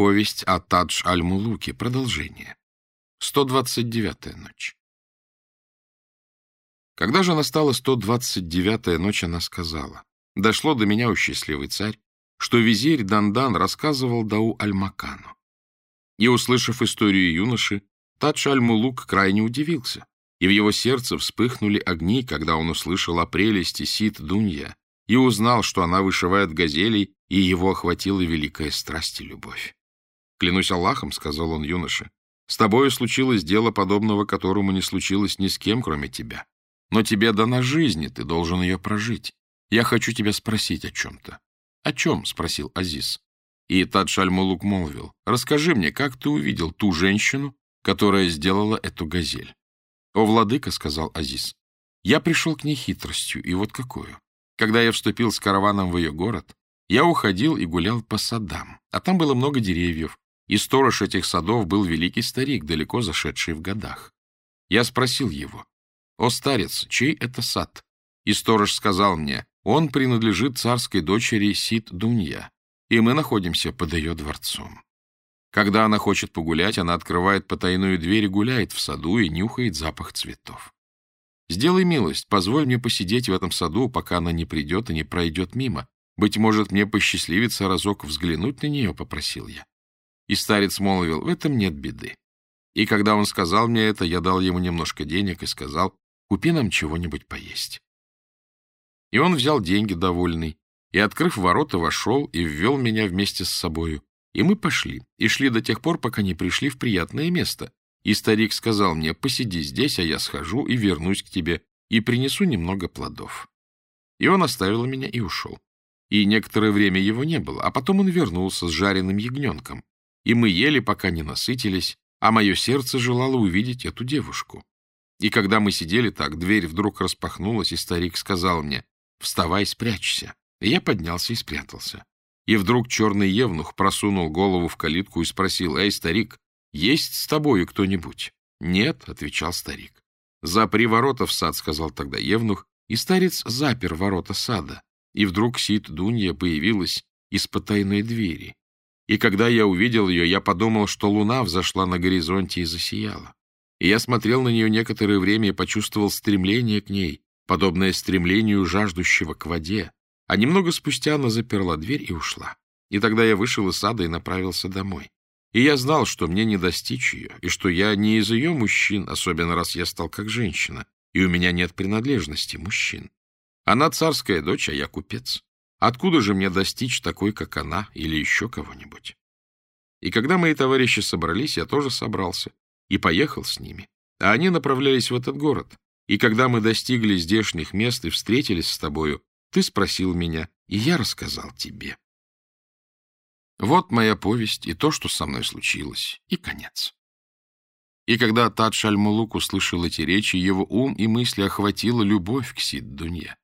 Повесть о Тадж-аль-Мулуке. Продолжение. 129-я ночь. Когда же настала 129-я ночь, она сказала, «Дошло до меня, у счастливый царь, что визирь Дандан рассказывал Дау Аль-Макану. И, услышав историю юноши, Тадж Аль-Мулук крайне удивился, и в его сердце вспыхнули огни, когда он услышал о прелести Сид Дунья и узнал, что она вышивает газелей, и его охватила великая страсть и любовь. «Клянусь Аллахом», — сказал он юноше, — «с тобою случилось дело, подобного которому не случилось ни с кем, кроме тебя. Но тебе дана жизнь, и ты должен ее прожить. Я хочу тебя спросить о чем-то». «О чем?» — спросил Азиз. И Тадшаль-Мулук молвил, «Расскажи мне, как ты увидел ту женщину, которая сделала эту газель?» «О, владыка», — сказал Азиз, — «я пришел к ней хитростью, и вот какую. Когда я вступил с караваном в ее город, я уходил и гулял по садам, а там было много деревьев, и сторож этих садов был великий старик, далеко зашедший в годах. Я спросил его, «О, старец, чей это сад?» И сторож сказал мне, «Он принадлежит царской дочери Сид-Дунья, и мы находимся под ее дворцом». Когда она хочет погулять, она открывает потайную дверь и гуляет в саду и нюхает запах цветов. Сделай милость, позволь мне посидеть в этом саду, пока она не придет и не пройдет мимо. Быть может, мне посчастливится разок взглянуть на нее, — попросил я. И старец молвил, в этом нет беды. И когда он сказал мне это, я дал ему немножко денег и сказал, купи нам чего-нибудь поесть. И он взял деньги довольный, и, открыв ворота, вошел и ввел меня вместе с собою. И мы пошли, и шли до тех пор, пока не пришли в приятное место. И старик сказал мне, посиди здесь, а я схожу и вернусь к тебе, и принесу немного плодов. И он оставил меня и ушел. И некоторое время его не было, а потом он вернулся с жареным ягненком. И мы ели, пока не насытились, а мое сердце желало увидеть эту девушку. И когда мы сидели так, дверь вдруг распахнулась, и старик сказал мне, «Вставай, спрячься». И я поднялся и спрятался. И вдруг черный евнух просунул голову в калитку и спросил, «Эй, старик, есть с тобою кто-нибудь?» «Нет», — отвечал старик. «Запри ворота в сад», — сказал тогда евнух, и старец запер ворота сада. И вдруг Сид Дунья появилась из потайной двери. И когда я увидел ее, я подумал, что луна взошла на горизонте и засияла. И я смотрел на нее некоторое время и почувствовал стремление к ней, подобное стремлению жаждущего к воде. А немного спустя она заперла дверь и ушла. И тогда я вышел из сада и направился домой. И я знал, что мне не достичь ее, и что я не из ее мужчин, особенно раз я стал как женщина, и у меня нет принадлежности мужчин. Она царская дочь, а я купец. Откуда же мне достичь такой, как она, или еще кого-нибудь? И когда мои товарищи собрались, я тоже собрался и поехал с ними. А они направлялись в этот город. И когда мы достигли здешних мест и встретились с тобою, ты спросил меня, и я рассказал тебе. Вот моя повесть и то, что со мной случилось, и конец. И когда Тадж Аль-Мулук услышал эти речи, его ум и мысли охватила любовь к Сид-Дунье,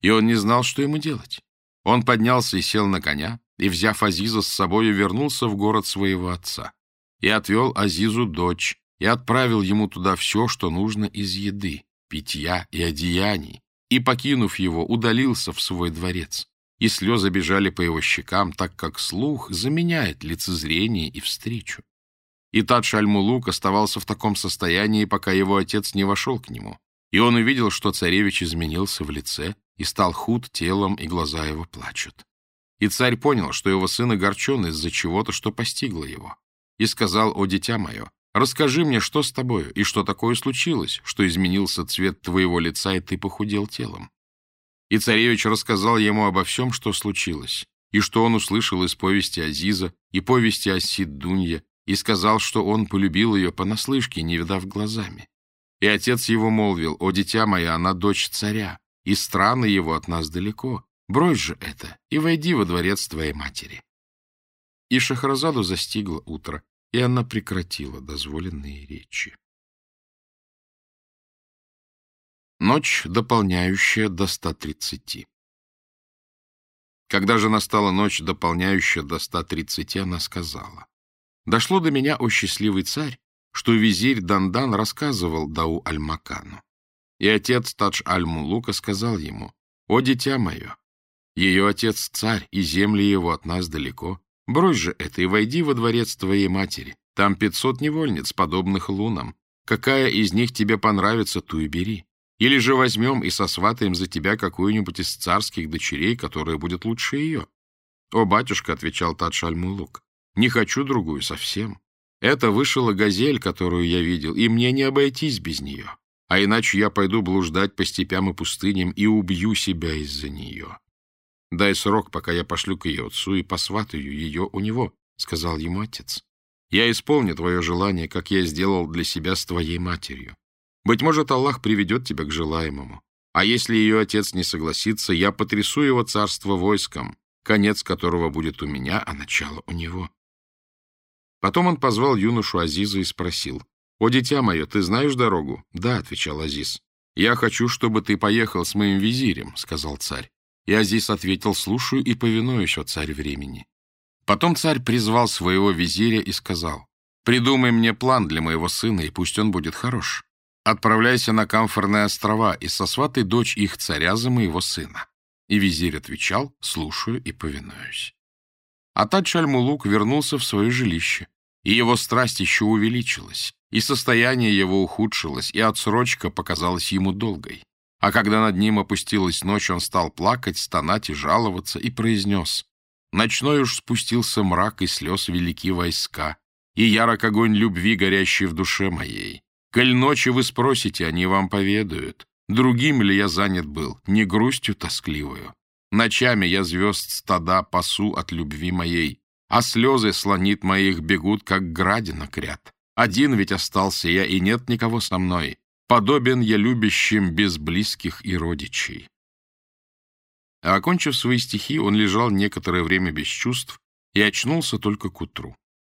и он не знал, что ему делать. Он поднялся и сел на коня, и, взяв Азиза с собою, вернулся в город своего отца. И отвел Азизу дочь, и отправил ему туда все, что нужно из еды, питья и одеяний, и, покинув его, удалился в свой дворец. И слезы бежали по его щекам, так как слух заменяет лицезрение и встречу. И Тадж Аль-Мулук оставался в таком состоянии, пока его отец не вошел к нему. И он увидел, что царевич изменился в лице, и стал худ телом, и глаза его плачут. И царь понял, что его сын огорчен из-за чего-то, что постигло его, и сказал, «О, дитя мое, расскажи мне, что с тобою, и что такое случилось, что изменился цвет твоего лица, и ты похудел телом». И царевич рассказал ему обо всем, что случилось, и что он услышал из повести Азиза и повести о Сиддунье, и сказал, что он полюбил ее понаслышке, не видав глазами. И отец его молвил, «О, дитя мое, она дочь царя, и страны его от нас далеко. Брось же это и войди во дворец твоей матери. И Шахразаду застигло утро, и она прекратила дозволенные речи. Ночь, дополняющая до 130. Когда же настала ночь, дополняющая до 130, она сказала. Дошло до меня, о счастливый царь, что визирь Дандан рассказывал Дау Аль-Макану. И отец Тадж Аль-Мулука сказал ему, «О, дитя мое, ее отец царь, и земли его от нас далеко. Брось же это и войди во дворец твоей матери. Там пятьсот невольниц, подобных лунам. Какая из них тебе понравится, ту и бери. Или же возьмем и сосватаем за тебя какую-нибудь из царских дочерей, которая будет лучше ее. — О, батюшка, — отвечал Тадшальмулук, — не хочу другую совсем. Это вышла газель, которую я видел, и мне не обойтись без нее. А иначе я пойду блуждать по степям и пустыням и убью себя из-за нее. Дай срок, пока я пошлю к ее отцу и посватаю ее у него, — сказал ему отец. Я исполню твое желание, как я сделал для себя с твоей матерью. Быть может, Аллах приведет тебя к желаемому. А если ее отец не согласится, я потрясу его царство войском, конец которого будет у меня, а начало у него. Потом он позвал юношу Азиза и спросил, «О, дитя мое, ты знаешь дорогу?» «Да», — отвечал Азиз. «Я хочу, чтобы ты поехал с моим визирем», — сказал царь. И Азиз ответил, «Слушаю и повинуюсь, о царь времени». Потом царь призвал своего визиря и сказал, «Придумай мне план для моего сына, и пусть он будет хорош. Отправляйся на Камфорные острова и сосватай дочь их царя за моего сына». И визирь отвечал, «Слушаю и повинуюсь». А Тадж-аль-Мулук вернулся в свое жилище, и его страсть еще увеличилась, и состояние его ухудшилось, и отсрочка показалась ему долгой. А когда над ним опустилась ночь, он стал плакать, стонать и жаловаться, и произнес, Ночной уж спустился мрак и слез велики войска, и ярок огонь любви, горящий в душе моей. Коль ночи вы спросите, они вам поведают. Другим ли я занят был, не грустью тоскливую? Ночами я звезд стада пасу от любви моей, а слезы слонит моих бегут, как градинок ряд. Один ведь остался я, и нет никого со мной. Подобен я любящим без близких и родичей. А окончив свои стихи, он лежал некоторое время без чувств и очнулся только к утру.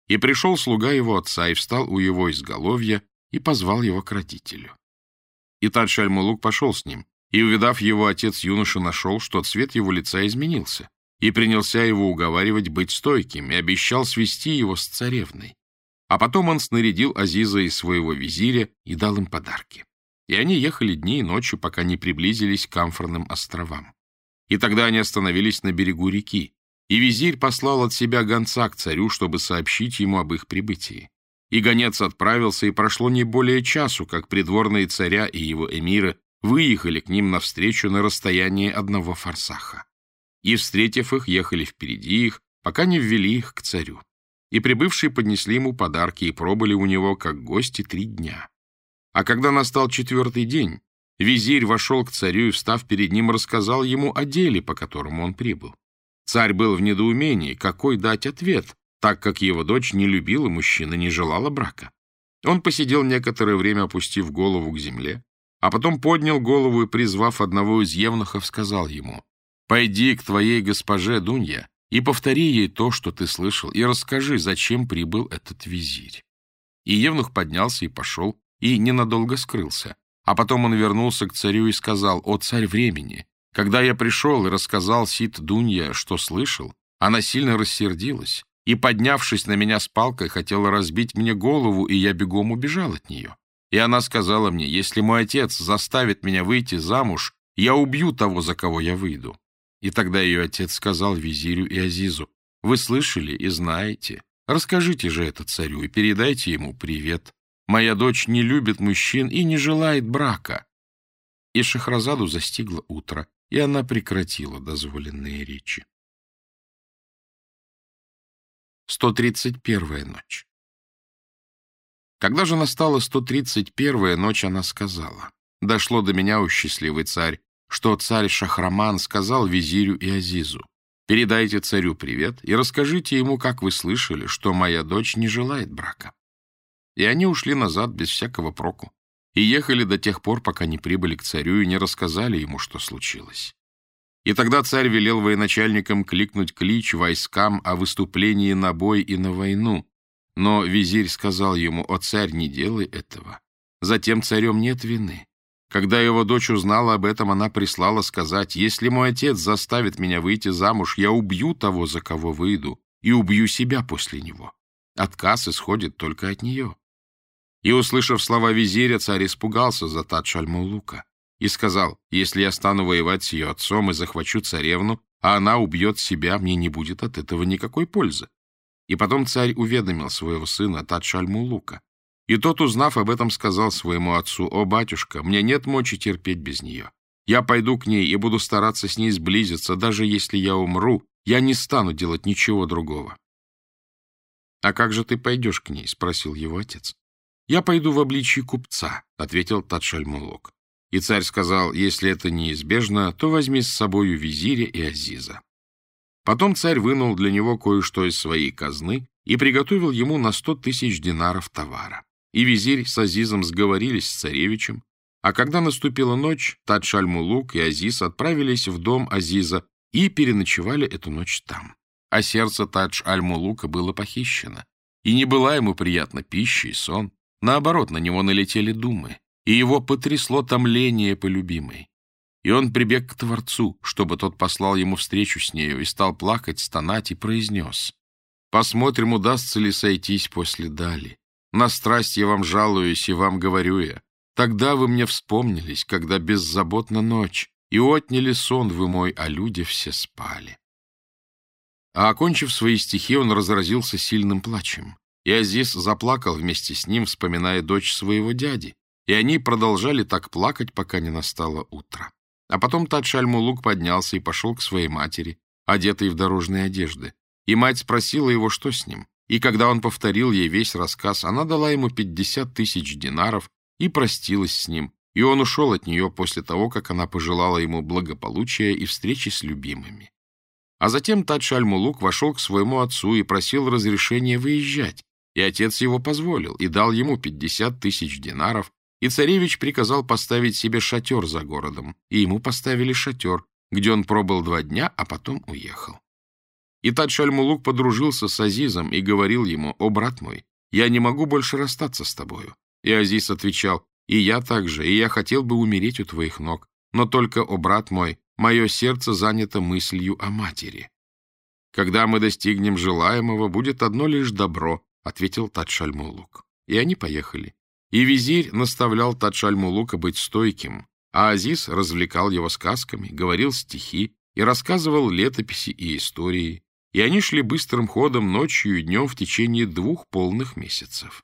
И пришел слуга его отца и встал у его изголовья и позвал его к родителю. И Тадж-Аль-Мулук пошел с ним, и, увидав его, отец юноши нашел, что цвет его лица изменился, и принялся его уговаривать быть стойким, и обещал свести его с царевной. А потом он снарядил Азиза и своего визиря и дал им подарки. И они ехали дни и ночи, пока не приблизились к Камфорным островам. И тогда они остановились на берегу реки, и визирь послал от себя гонца к царю, чтобы сообщить ему об их прибытии. И гонец отправился, и прошло не более часу, как придворные царя и его эмиры выехали к ним навстречу на расстоянии одного форсаха. И, встретив их, ехали впереди их, пока не ввели их к царю. И прибывшие поднесли ему подарки и пробыли у него, как гости, три дня. А когда настал четвертый день, Визирь вошел к царю и, встав перед ним, рассказал ему о деле, по которому он прибыл. Царь был в недоумении, какой дать ответ, так как его дочь не любила мужчины, не желала брака. Он посидел некоторое время, опустив голову к земле, а потом поднял голову и, призвав одного из евнухов, сказал ему, «Пойди к твоей госпоже Дунья и повтори ей то, что ты слышал, и расскажи, зачем прибыл этот визирь». И евнух поднялся и пошел, и ненадолго скрылся. А потом он вернулся к царю и сказал, «О, царь времени! Когда я пришел и рассказал Сид Дунья, что слышал, она сильно рассердилась и, поднявшись на меня с палкой, хотела разбить мне голову, и я бегом убежал от нее. И она сказала мне, если мой отец заставит меня выйти замуж, я убью того, за кого я выйду. И тогда ее отец сказал визирю и Азизу, «Вы слышали и знаете. Расскажите же это царю и передайте ему привет. Моя дочь не любит мужчин и не желает брака. И Шахразаду застигло утро, и она прекратила дозволенные речи. 131-я ночь Когда же настала 131-я ночь, она сказала, «Дошло до меня, у счастливый царь, что царь Шахраман сказал визирю и Азизу, «Передайте царю привет и расскажите ему, как вы слышали, что моя дочь не желает брака». И они ушли назад без всякого проку и ехали до тех пор, пока не прибыли к царю и не рассказали ему, что случилось. И тогда царь велел военачальникам кликнуть клич войскам о выступлении на бой и на войну. Но визирь сказал ему, «О, царь, не делай этого. Затем царем нет вины». Когда его дочь узнала об этом, она прислала сказать, «Если мой отец заставит меня выйти замуж, я убью того, за кого выйду, и убью себя после него. Отказ исходит только от нее». И, услышав слова визиря, царь испугался за Тадж-аль-Мулука и сказал, «Если я стану воевать с ее отцом и захвачу царевну, а она убьет себя, мне не будет от этого никакой пользы. И потом царь уведомил своего сына Тадж-аль-Мулука. И тот, узнав об этом, сказал своему отцу, «О, батюшка, мне нет мочи терпеть без нее. Я пойду к ней и буду стараться с ней сблизиться, даже если я умру, я не стану делать ничего другого». «А как же ты пойдешь к ней?» — спросил его отец. «Я пойду в обличье купца», — ответил Тадж-аль-Мулук. И царь сказал, «Если это неизбежно, то возьми с собою визиря и Азиза». Потом царь вынул для него кое-что из своей казны и приготовил ему на сто тысяч динаров товара. И визирь с Азизом сговорились с царевичем, а когда наступила ночь, Тадж-аль-Мулук и Азиз отправились в дом Азиза и переночевали эту ночь там. А сердце Тадж-аль-Мулука было похищено, и не была ему приятна пища и сон. Наоборот, на него налетели думы, и его потрясло томление полюбимой. И он прибег к Творцу, чтобы тот послал ему встречу с нею, и стал плакать, стонать, и произнес. «Посмотрим, удастся ли сойтись после дали. На страсть я вам жалуюсь, и вам говорю я. Тогда вы мне вспомнились, когда беззаботна ночь, и отняли сон вы мой, а люди все спали». А окончив свои стихи, он разразился сильным плачем. И Азиз заплакал вместе с ним, вспоминая дочь своего дяди, и они продолжали так плакать, пока не настало утро. А потом Тадж-аль-Мулук поднялся и пошел к своей матери, одетой в дорожные одежды. И мать спросила его, что с ним. И когда он повторил ей весь рассказ, она дала ему пятьдесят тысяч динаров и простилась с ним. И он ушел от нее после того, как она пожелала ему благополучия и встречи с любимыми. А затем Тадж-аль-Мулук вошел к своему отцу и просил разрешения выезжать, и отец его позволил и дал ему пятьдесят тысяч динаров и царевич приказал поставить себе шатер за городом, и ему поставили шатер, где он пробыл два дня, а потом уехал. И Тадж-аль-Мулук подружился с Азизом и говорил ему, «О, брат мой, я не могу больше расстаться с тобою». И Азиз отвечал, «И я также, и я хотел бы умереть у твоих ног, но только, о, брат мой, мое сердце занято мыслью о матери». «Когда мы достигнем желаемого, будет одно лишь добро», — ответил Тадж-аль-Мулук. И они поехали. И визирь наставлял Тадж-аль-Мулука быть стойким, а Азиз развлекал его сказками, говорил стихи и рассказывал летописи и истории, и они шли быстрым ходом ночью и днем в течение двух полных месяцев.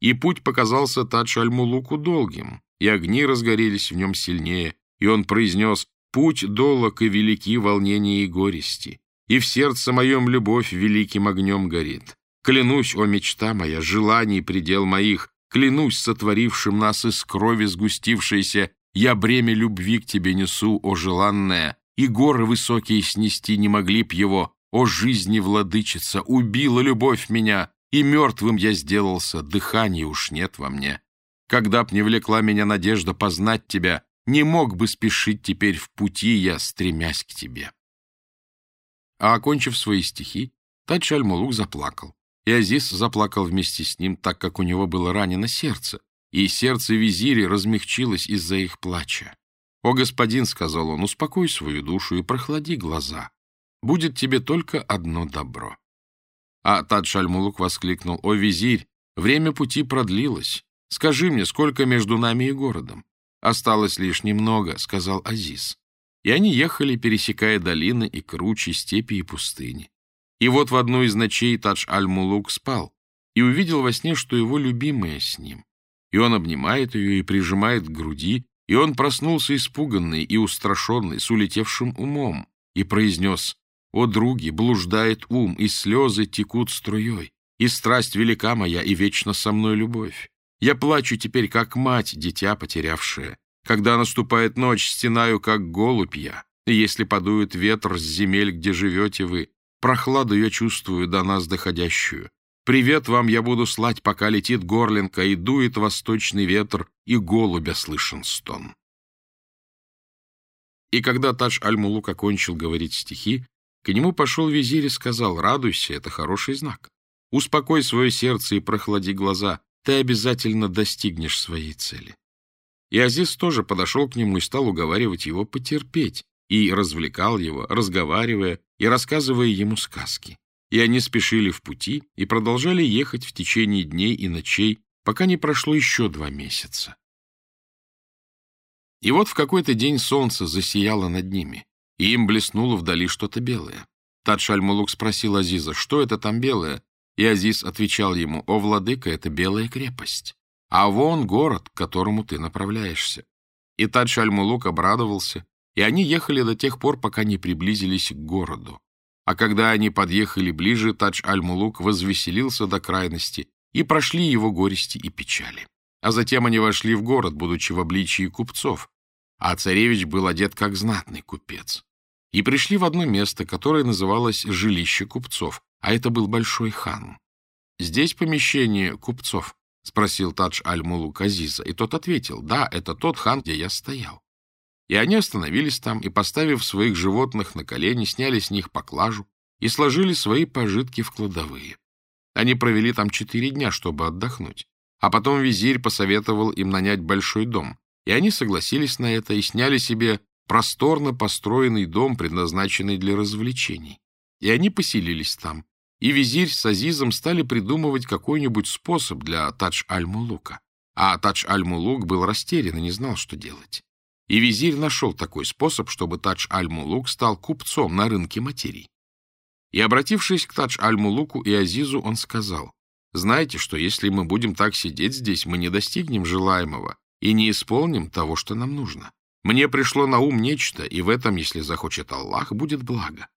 И путь показался Тадж-аль-Мулуку долгим, и огни разгорелись в нем сильнее, и он произнес «Путь долог и велики волнения и горести, и в сердце моем любовь великим огнем горит. Клянусь, о мечта моя, желаний предел моих, Клянусь сотворившим нас из крови сгустившейся, я бремя любви к тебе несу, о желанная, и горы высокие снести не могли б его, о жизни владычица, убила любовь меня, и мертвым я сделался, дыхания уж нет во мне. Когда б не влекла меня надежда познать тебя, не мог бы спешить теперь в пути я, стремясь к тебе. А окончив свои стихи, Тадж-Аль-Мулук заплакал. И Азиз заплакал вместе с ним, так как у него было ранено сердце, и сердце визиря размягчилось из-за их плача. «О, господин», — сказал он, — «успокой свою душу и прохлади глаза. Будет тебе только одно добро». А Тадж-Аль-Мулук воскликнул, «О, визирь, время пути продлилось. Скажи мне, сколько между нами и городом?» «Осталось лишь немного», — сказал Азиз. И они ехали, пересекая долины и кручи, степи и пустыни. И вот в одну из ночей Тадж-Аль-Мулук спал и увидел во сне, что его любимая с ним. И он обнимает ее и прижимает к груди, и он проснулся испуганный и устрашенный, с улетевшим умом, и произнес «О, други, блуждает ум, и слезы текут струей, и страсть велика моя, и вечно со мной любовь. Я плачу теперь, как мать, дитя потерявшая. Когда наступает ночь, стенаю, как голубь я, и если подует ветер с земель, где живете вы, Прохладу я чувствую до нас доходящую. Привет вам я буду слать, пока летит горлинка, и дует восточный ветер, и голубя слышен стон. И когда Тадж-Аль-Мулук окончил говорить стихи, к нему пошел визирь и сказал, «Радуйся, это хороший знак. Успокой свое сердце и прохлади глаза, ты обязательно достигнешь своей цели». И Азиз тоже подошел к нему и стал уговаривать его потерпеть, и развлекал его, разговаривая и рассказывая ему сказки. И они спешили в пути и продолжали ехать в течение дней и ночей, пока не прошло еще два месяца. И вот в какой-то день солнце засияло над ними, и им блеснуло вдали что-то белое. Тадж Аль-Мулук спросил Азиза, что это там белое, И Азиз отвечал ему, «О, владыка, это белая крепость, а вон город, к которому ты направляешься». И Тадж Аль-Мулук обрадовался, и они ехали до тех пор, пока не приблизились к городу. А когда они подъехали ближе, Тадж Аль-Мулук возвеселился до крайности, и прошли его горести и печали. А затем они вошли в город, будучи в обличии купцов, а царевич был одет как знатный купец. И пришли в одно место, которое называлось «жилище купцов», а это был большой хан. «Здесь помещение купцов?» — спросил Тадж Аль-Мулук Азиза, и тот ответил, «Да, это тот хан, где я стоял». И они остановились там и, поставив своих животных на колени, сняли с них поклажу и сложили свои пожитки в кладовые. Они провели там четыре дня, чтобы отдохнуть. А потом визирь посоветовал им нанять большой дом, и они согласились на это и сняли себе просторно построенный дом, предназначенный для развлечений. И они поселились там, и визирь с Азизом стали придумывать какой-нибудь способ для Тадж-аль-Мулука. А Тадж-аль-Мулук был растерян и не знал, что делать. И визирь нашел такой способ, чтобы Тадж-аль-Мулук стал купцом на рынке материй. И, обратившись к Тадж-аль-Мулуку и Азизу, он сказал, «Знаете, что если мы будем так сидеть здесь, мы не достигнем желаемого и не исполним того, что нам нужно. Мне пришло на ум нечто, и в этом, если захочет Аллах, будет благо».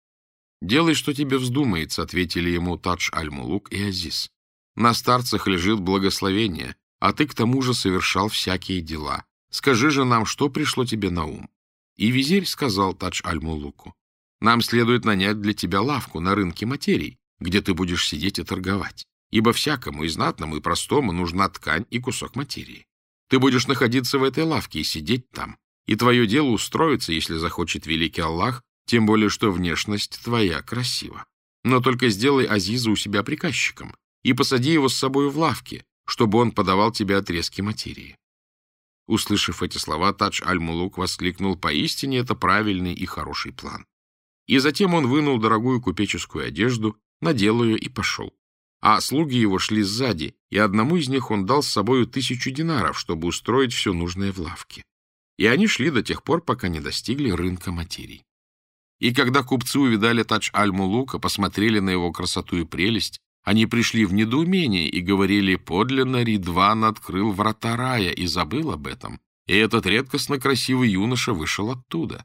«Делай, что тебе вздумается», — ответили ему Тадж-аль-Мулук и Азиз. «На старцах лежит благословение, а ты к тому же совершал всякие дела. Скажи же нам, что пришло тебе на ум?» И визирь сказал Тадж-аль-Мулуку, нам следует нанять для тебя лавку на рынке материй, где ты будешь сидеть и торговать. Ибо всякому и знатному, и простому нужна ткань и кусок материи. Ты будешь находиться в этой лавке и сидеть там. И твое дело устроится, если захочет великий Аллах, тем более, что внешность твоя красива. Но только сделай Азиза у себя приказчиком и посади его с собой в лавке, чтобы он подавал тебе отрезки материи. Услышав эти слова, Тадж Аль-Мулук воскликнул, поистине это правильный и хороший план. И затем он вынул дорогую купеческую одежду, надел ее и пошел. А слуги его шли сзади, и одному из них он дал с собою тысячу динаров, чтобы устроить все нужное в лавке. И они шли до тех пор, пока не достигли рынка материй. И когда купцы увидали Тадж Аль-Мулука, посмотрели на его красоту и прелесть, они пришли в недоумение и говорили, подлинно Ридван открыл врата рая и забыл об этом, и этот редкостно красивый юноша вышел оттуда.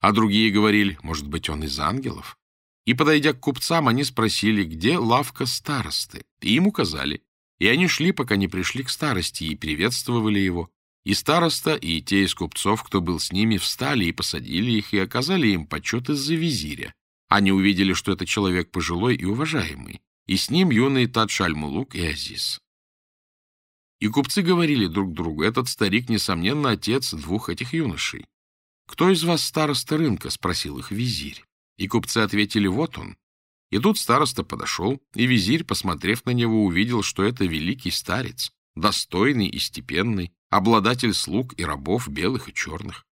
А другие говорили, может быть, он из ангелов? И, подойдя к купцам, они спросили, где лавка старосты. И им указали. И они шли, пока не пришли к старости, и приветствовали его. И староста, и те из купцов, кто был с ними, встали и посадили их, и оказали им почет из-за визиря. Они увидели, что это человек пожилой и уважаемый, и с ним юный Тадшаль-Мулук и Азиз. И купцы говорили друг другу, этот старик, несомненно, отец двух этих юношей. «Кто из вас староста рынка?» — спросил их визирь. И купцы ответили, вот он. И тут староста подошел, и визирь, посмотрев на него, увидел, что это великий старец, достойный и степенный, обладатель слуг и рабов белых и черных.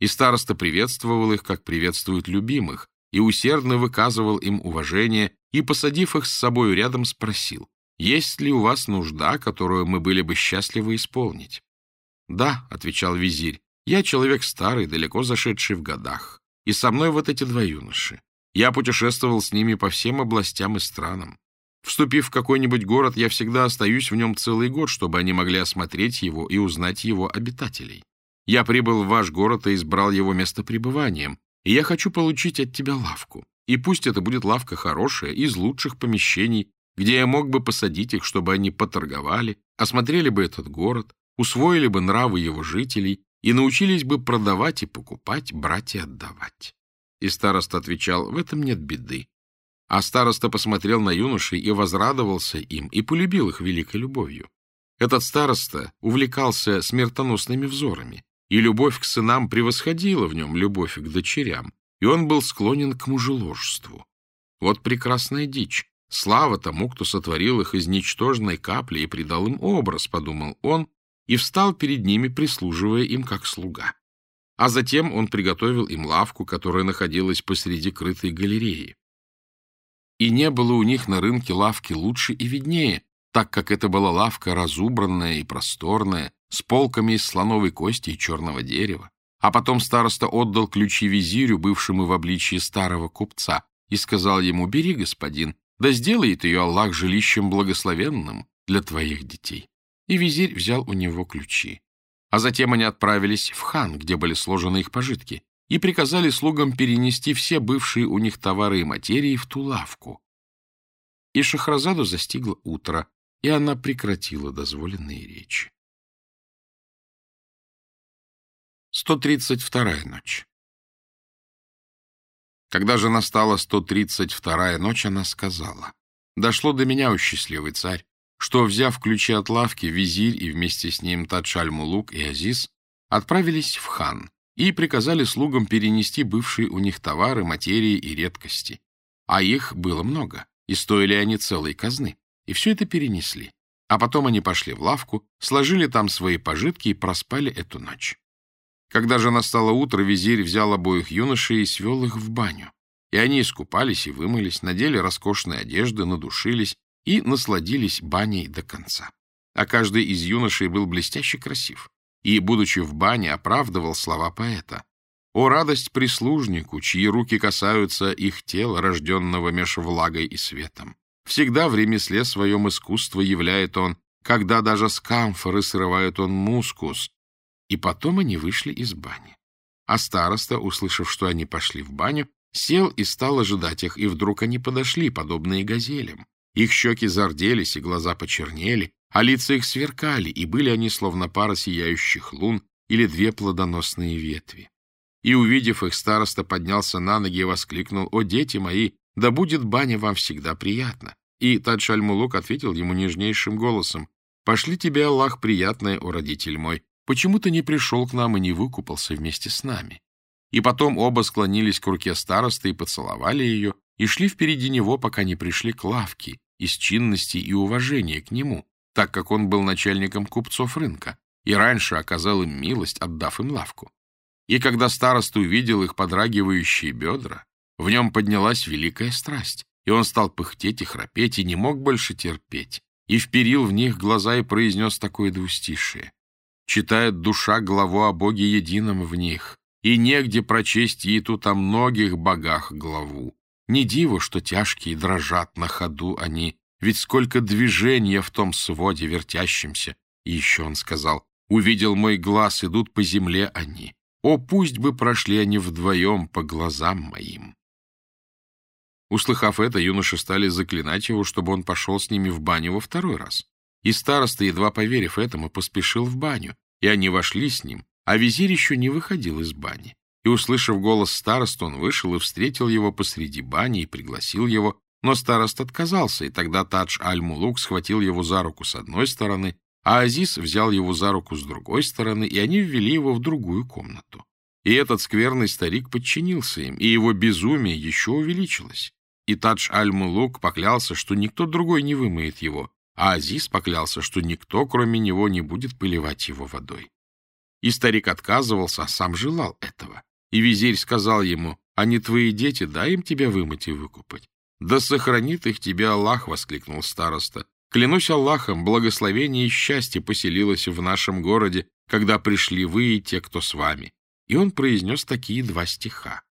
И староста приветствовал их, как приветствуют любимых, и усердно выказывал им уважение, и, посадив их с собою рядом, спросил, «Есть ли у вас нужда, которую мы были бы счастливы исполнить?» «Да», — отвечал визирь, я человек старый, далеко зашедший в годах, и со мной вот эти два юноши. Я путешествовал с ними по всем областям и странам. Вступив в какой-нибудь город, я всегда остаюсь в нем целый год, чтобы они могли осмотреть его и узнать его обитателей. Я прибыл в ваш город и избрал его место пребыванием, и я хочу получить от тебя лавку. И пусть это будет лавка хорошая, из лучших помещений, где я мог бы посадить их, чтобы они поторговали, осмотрели бы этот город, усвоили бы нравы его жителей и научились бы продавать и покупать, брать и отдавать. И староста отвечал, в этом нет беды. А староста посмотрел на юношей и возрадовался им, и полюбил их великой любовью. Этот староста увлекался смертоносными взорами, и любовь к сынам превосходила в нем любовь к дочерям, и он был склонен к мужеложеству. Вот прекрасная дичь. Слава тому, кто сотворил их из ничтожной капли и придал им образ, подумал он, и встал перед ними, прислуживая им как слуга. А затем он приготовил им лавку, которая находилась посреди крытой галереи. И не было у них на рынке лавки лучше и виднее, так как это была лавка разубранная и просторная, с полками из слоновой кости и черного дерева. А потом староста отдал ключи визирю, бывшему в обличии старого купца, и сказал ему, «Бери, господин, Да сделает ее Аллах жилищем благословенным для твоих детей. И визирь взял у него ключи. А затем они отправились в хан, где были сложены их пожитки, и приказали слугам перенести все бывшие у них товары и материи в ту лавку. И Шахразаду застигло утро, и она прекратила дозволенные речи. 132-я ночь Когда же настала 132-я ночь, она сказала, «Дошло до меня, о счастливый царь, что, взяв ключи от лавки, визирь и вместе с ним Тадшаль-Мулук и Азиз отправились в хан и приказали слугам перенести бывшие у них товары, материи и редкости. А их было много, и стоили они целой казны. И все это перенесли. А потом они пошли в лавку, сложили там свои пожитки и проспали эту ночь. Когда же настало утро, визирь взял обоих юношей и свел их в баню. И они искупались и вымылись, надели роскошные одежды, надушились и насладились баней до конца. А каждый из юношей был блестяще красив. И, будучи в бане, оправдывал слова поэта. «О радость прислужнику, чьи руки касаются их тела, рожденного меж влагой и светом! Всегда в ремесле своем искусство являет он, когда даже с камфоры срывает он мускус, и потом они вышли из бани. А староста, услышав, что они пошли в баню, сел и стал ожидать их, и вдруг они подошли, подобные газелям. Их щеки зарделись, и глаза почернели, а лица их сверкали, и были они словно пара сияющих лун или две плодоносные ветви. И, увидев их, староста поднялся на ноги и воскликнул, «О, дети мои, да будет баня вам всегда приятна!» И Тадшаль-Мулук ответил ему нежнейшим голосом, «Пошли тебе, Аллах, приятное, о родитель мой, Почему ты не пришел к нам и не выкупался вместе с нами? И потом оба склонились к руке старосты и поцеловали ее, и шли впереди него, пока не пришли к лавке, из чинности и уважения к нему, так как он был начальником купцов рынка, и раньше оказал им милость, отдав им лавку. И когда староста увидел их подрагивающие бедра, в нем поднялась великая страсть, и он стал пыхтеть и храпеть, и не мог больше терпеть, и вперил в них глаза и произнес такое двустишие. Читает душа главу о Боге едином в них, и негде прочесть ей тут о многих богах главу. Не диво, что тяжкие дрожат на ходу они, ведь сколько движения в том своде вертящемся. И еще он сказал, увидел мой глаз, идут по земле они. О, пусть бы прошли они вдвоем по глазам моим. Услыхав это, юноши стали заклинать его, чтобы он пошел с ними в баню во второй раз. И староста, едва поверив этому, поспешил в баню, и они вошли с ним, а визирь еще не выходил из бани. И, услышав голос староста, он вышел и встретил его посреди бани и пригласил его, но старост отказался, и тогда Тадж Аль-Мулук схватил его за руку с одной стороны, а Азиз взял его за руку с другой стороны, и они ввели его в другую комнату. И этот скверный старик подчинился им, и его безумие еще увеличилось. И Тадж Аль-Мулук поклялся, что никто другой не вымоет его, а Азиз поклялся, что никто, кроме него, не будет поливать его водой. И старик отказывался, а сам желал этого. И визирь сказал ему, «Они твои дети, дай им тебя вымыть и выкупать». «Да сохранит их тебе Аллах!» — воскликнул староста. «Клянусь Аллахом, благословение и счастье поселилось в нашем городе, когда пришли вы и те, кто с вами». И он произнес такие два стиха.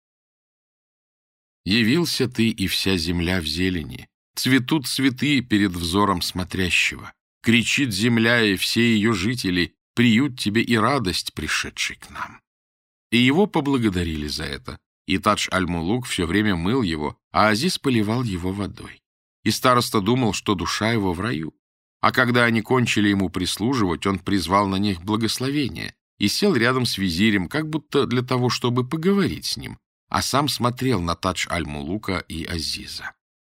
«Явился ты, и вся земля в зелени, Цветут цветы перед взором смотрящего. Кричит земля и все ее жители, приют тебе и радость, пришедший к нам. И его поблагодарили за это. И Тадж Аль-Мулук все время мыл его, а Азиз поливал его водой. И староста думал, что душа его в раю. А когда они кончили ему прислуживать, он призвал на них благословение и сел рядом с визирем, как будто для того, чтобы поговорить с ним, а сам смотрел на Тадж Аль-Мулука и Азиза.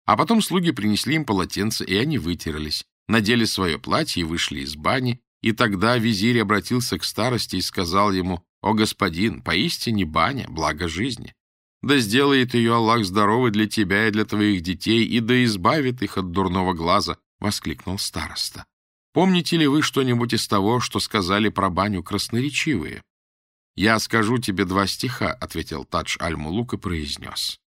А потом слуги принесли им полотенце, и они вытерлись, надели свое платье и вышли из бани, и тогда визирь обратился к старости и сказал ему, «О, господин, поистине баня, благо жизни. Да сделает ее Аллах здоровой для тебя и для твоих детей, и да избавит их от дурного глаза», — воскликнул староста. «Помните ли вы что-нибудь из того, что сказали про баню красноречивые?» «Я скажу тебе два стиха», — ответил Тадж Аль-Мулук и произнес.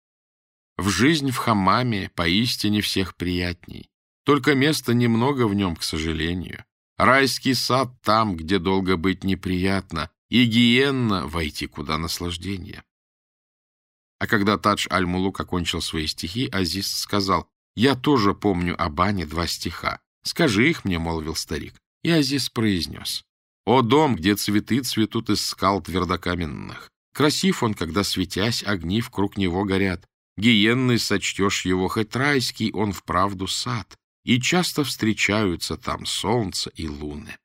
В жизнь в хамаме поистине всех приятней. Только места немного в нем, к сожалению. Райский сад там, где долго быть неприятно, и гиенна войти куда наслаждение. А когда Тадж Аль-Мулук окончил свои стихи, Азиз сказал, Я тоже помню о бане два стиха. Скажи их мне, — молвил старик. И Азиз произнес. О дом, где цветы цветут из скал твердокаменных! Красив он, когда, светясь, огни вокруг него горят. Гиенный сочтешь его, хоть райский, он вправду сад. И часто встречаются там солнце и луны.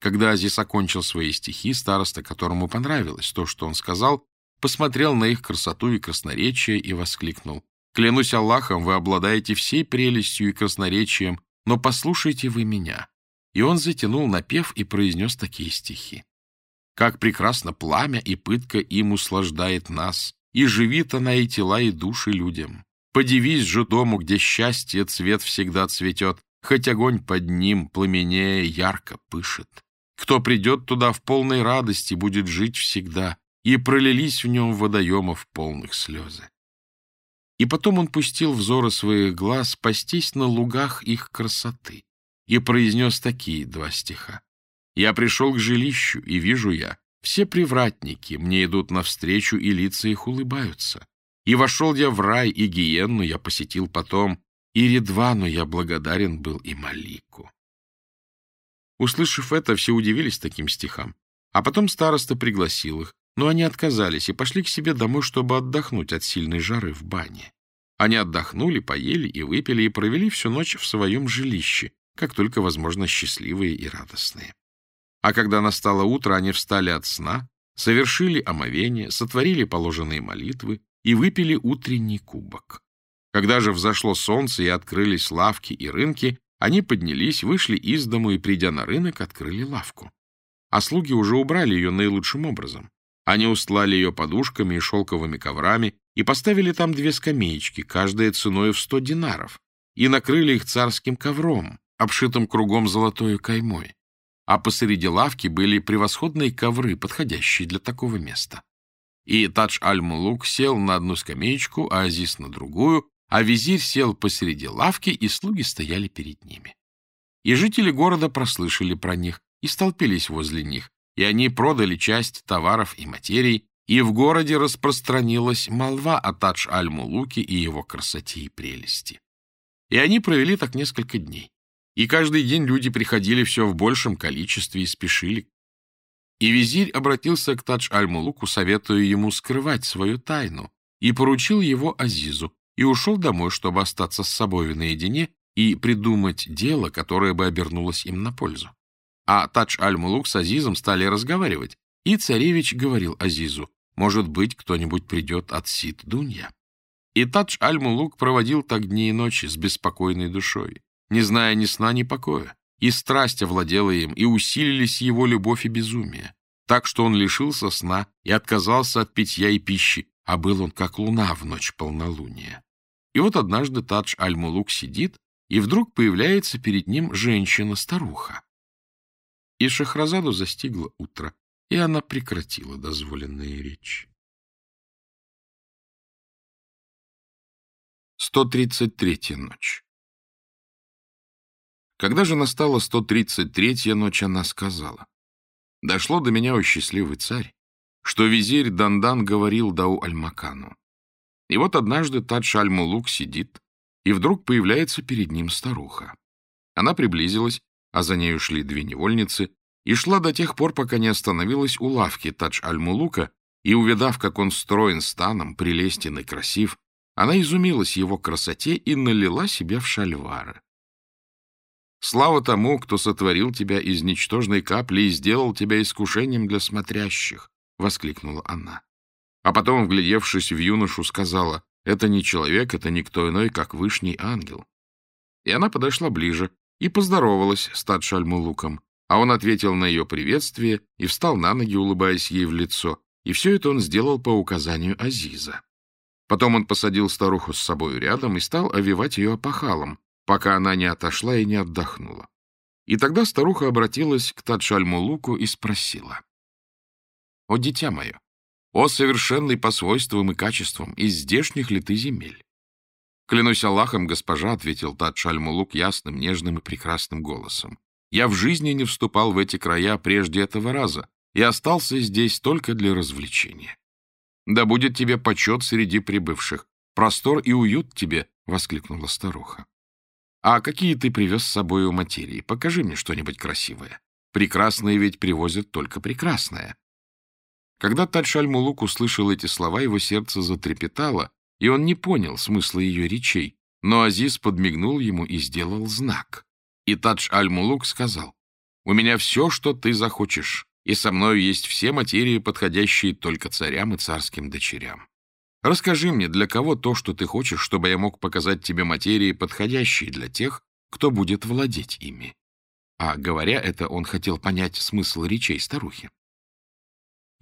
Когда Азис окончил свои стихи, староста, которому понравилось то, что он сказал, посмотрел на их красоту и красноречие и воскликнул. «Клянусь Аллахом, вы обладаете всей прелестью и красноречием, но послушайте вы меня». И он затянул напев и произнес такие стихи. «Как прекрасно пламя и пытка им услаждает нас, и живит она и тела, и души людям. Подивись же дому, где счастье цвет всегда цветет, хоть огонь под ним, пламенея, ярко пышет. Кто придет туда в полной радости, будет жить всегда, и пролились в нем водоемов полных слезы. И потом он пустил взоры своих глаз пастись на лугах их красоты и произнес такие два стиха. «Я пришел к жилищу, и вижу я, все привратники мне идут навстречу, и лица их улыбаются. И вошел я в рай, и гиенну я посетил потом, и Редвану я благодарен был, и Малику». Услышав это, все удивились таким стихам. А потом староста пригласил их, но они отказались и пошли к себе домой, чтобы отдохнуть от сильной жары в бане. Они отдохнули, поели и выпили, и провели всю ночь в своем жилище, как только возможно счастливые и радостные. А когда настало утро, они встали от сна, совершили омовение, сотворили положенные молитвы и выпили утренний кубок. Когда же взошло солнце и открылись лавки и рынки, они поднялись, вышли из дому и, придя на рынок, открыли лавку. А слуги уже убрали ее наилучшим образом. Они устлали ее подушками и шелковыми коврами и поставили там две скамеечки, каждая ценой в сто динаров, и накрыли их царским ковром, обшитым кругом золотой каймой. А посреди лавки были превосходные ковры, подходящие для такого места. И Тадж Аль-Мулук сел на одну скамеечку, а Азиз на другую, а визирь сел посреди лавки, и слуги стояли перед ними. И жители города прослышали про них и столпились возле них, и они продали часть товаров и материй, и в городе распространилась молва о Тадж-Аль-Мулуке и его красоте и прелести. И они провели так несколько дней. И каждый день люди приходили все в большем количестве и спешили. И визирь обратился к Тадж-Аль-Мулуку, советуя ему скрывать свою тайну, и поручил его Азизу, и ушел домой, чтобы остаться с собой наедине и придумать дело, которое бы обернулось им на пользу. А Тадж-Аль-Мулук с Азизом стали разговаривать, и царевич говорил Азизу, может быть, кто-нибудь придет от Сид-Дунья. И Тадж-Аль-Мулук проводил так дни и ночи с беспокойной душой не зная ни сна, ни покоя. И страсть овладела им, и усилились его любовь и безумие. Так что он лишился сна и отказался от питья и пищи, а был он как луна в ночь полнолуния. И вот однажды Тадж Аль-Мулук сидит, и вдруг появляется перед ним женщина-старуха. И Шахразаду застигло утро, и она прекратила дозволенные речи. 133-я ночь когда же настала 133-я ночь, она сказала, «Дошло до меня, о счастливый царь, что визирь Дандан говорил Дау Аль-Макану. И вот однажды Тадж Аль-Мулук сидит, и вдруг появляется перед ним старуха. Она приблизилась, а за нею шли две невольницы, и шла до тех пор, пока не остановилась у лавки Тадж Аль-Мулука, и, увидав, как он строен станом, прелестен и красив, она изумилась его красоте и налила себя в шальвары. Слава тому, кто сотворил тебя из ничтожной капли и сделал тебя искушением для смотрящих, — воскликнула она. А потом, вглядевшись в юношу, сказала, — это не человек, это никто иной, как вышний ангел. И она подошла ближе и поздоровалась с Тадшальмулуком, а он ответил на ее приветствие и встал на ноги, улыбаясь ей в лицо, и все это он сделал по указанию Азиза. Потом он посадил старуху с собой рядом и стал овивать ее опахалом, пока она не отошла и не отдохнула. И тогда старуха обратилась к Тадшальмулуку и спросила. — О, дитя мое, о, совершенный по свойствам и качествам, из здешних ли ты земель? — Клянусь Аллахом, госпожа, — ответил Тадшальмулук ясным, нежным и прекрасным голосом. — Я в жизни не вступал в эти края прежде этого раза и остался здесь только для развлечения. Да будет тебе почет среди прибывших, простор и уют тебе, — воскликнула старуха. — А какие ты привез с собой у материи? Покажи мне что-нибудь красивое. Прекрасные ведь привозят только прекрасное. Когда Тадж-аль-Мулук услышал эти слова, его сердце затрепетало, и он не понял смысла ее речей, но Азиз подмигнул ему и сделал знак. И Тадж-аль-Мулук сказал, «У меня все, что ты захочешь, и со мною есть все материи, подходящие только царям и царским дочерям. Расскажи мне, для кого то, что ты хочешь, чтобы я мог показать тебе материи, подходящие для тех, кто будет владеть ими». А говоря это, он хотел понять смысл речей старухи.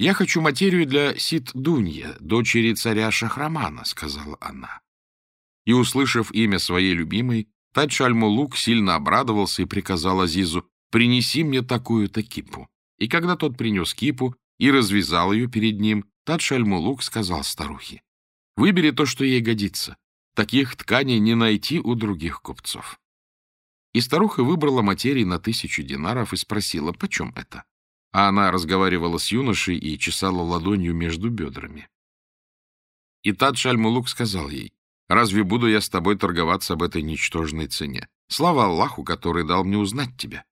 «Я хочу материю для Сид-Дунья, дочери царя Шахрамана», — сказала она. И, услышав имя своей любимой, Тадж Аль-Мулук сильно обрадовался и приказал Азизу «Принеси мне такую-то кипу». И когда тот принес кипу и развязал ее перед ним, Тадж Аль-Мулук сказал старухе «Выбери то, что ей годится. Таких тканей не найти у других купцов». И старуха выбрала материи на тысячу динаров и спросила, почем это а она разговаривала с юношей и чесала ладонью между бедрами. И Тадж Аль-Мулук сказал ей, «Разве буду я с тобой торговаться об этой ничтожной цене? Слава Аллаху, который дал мне узнать тебя!»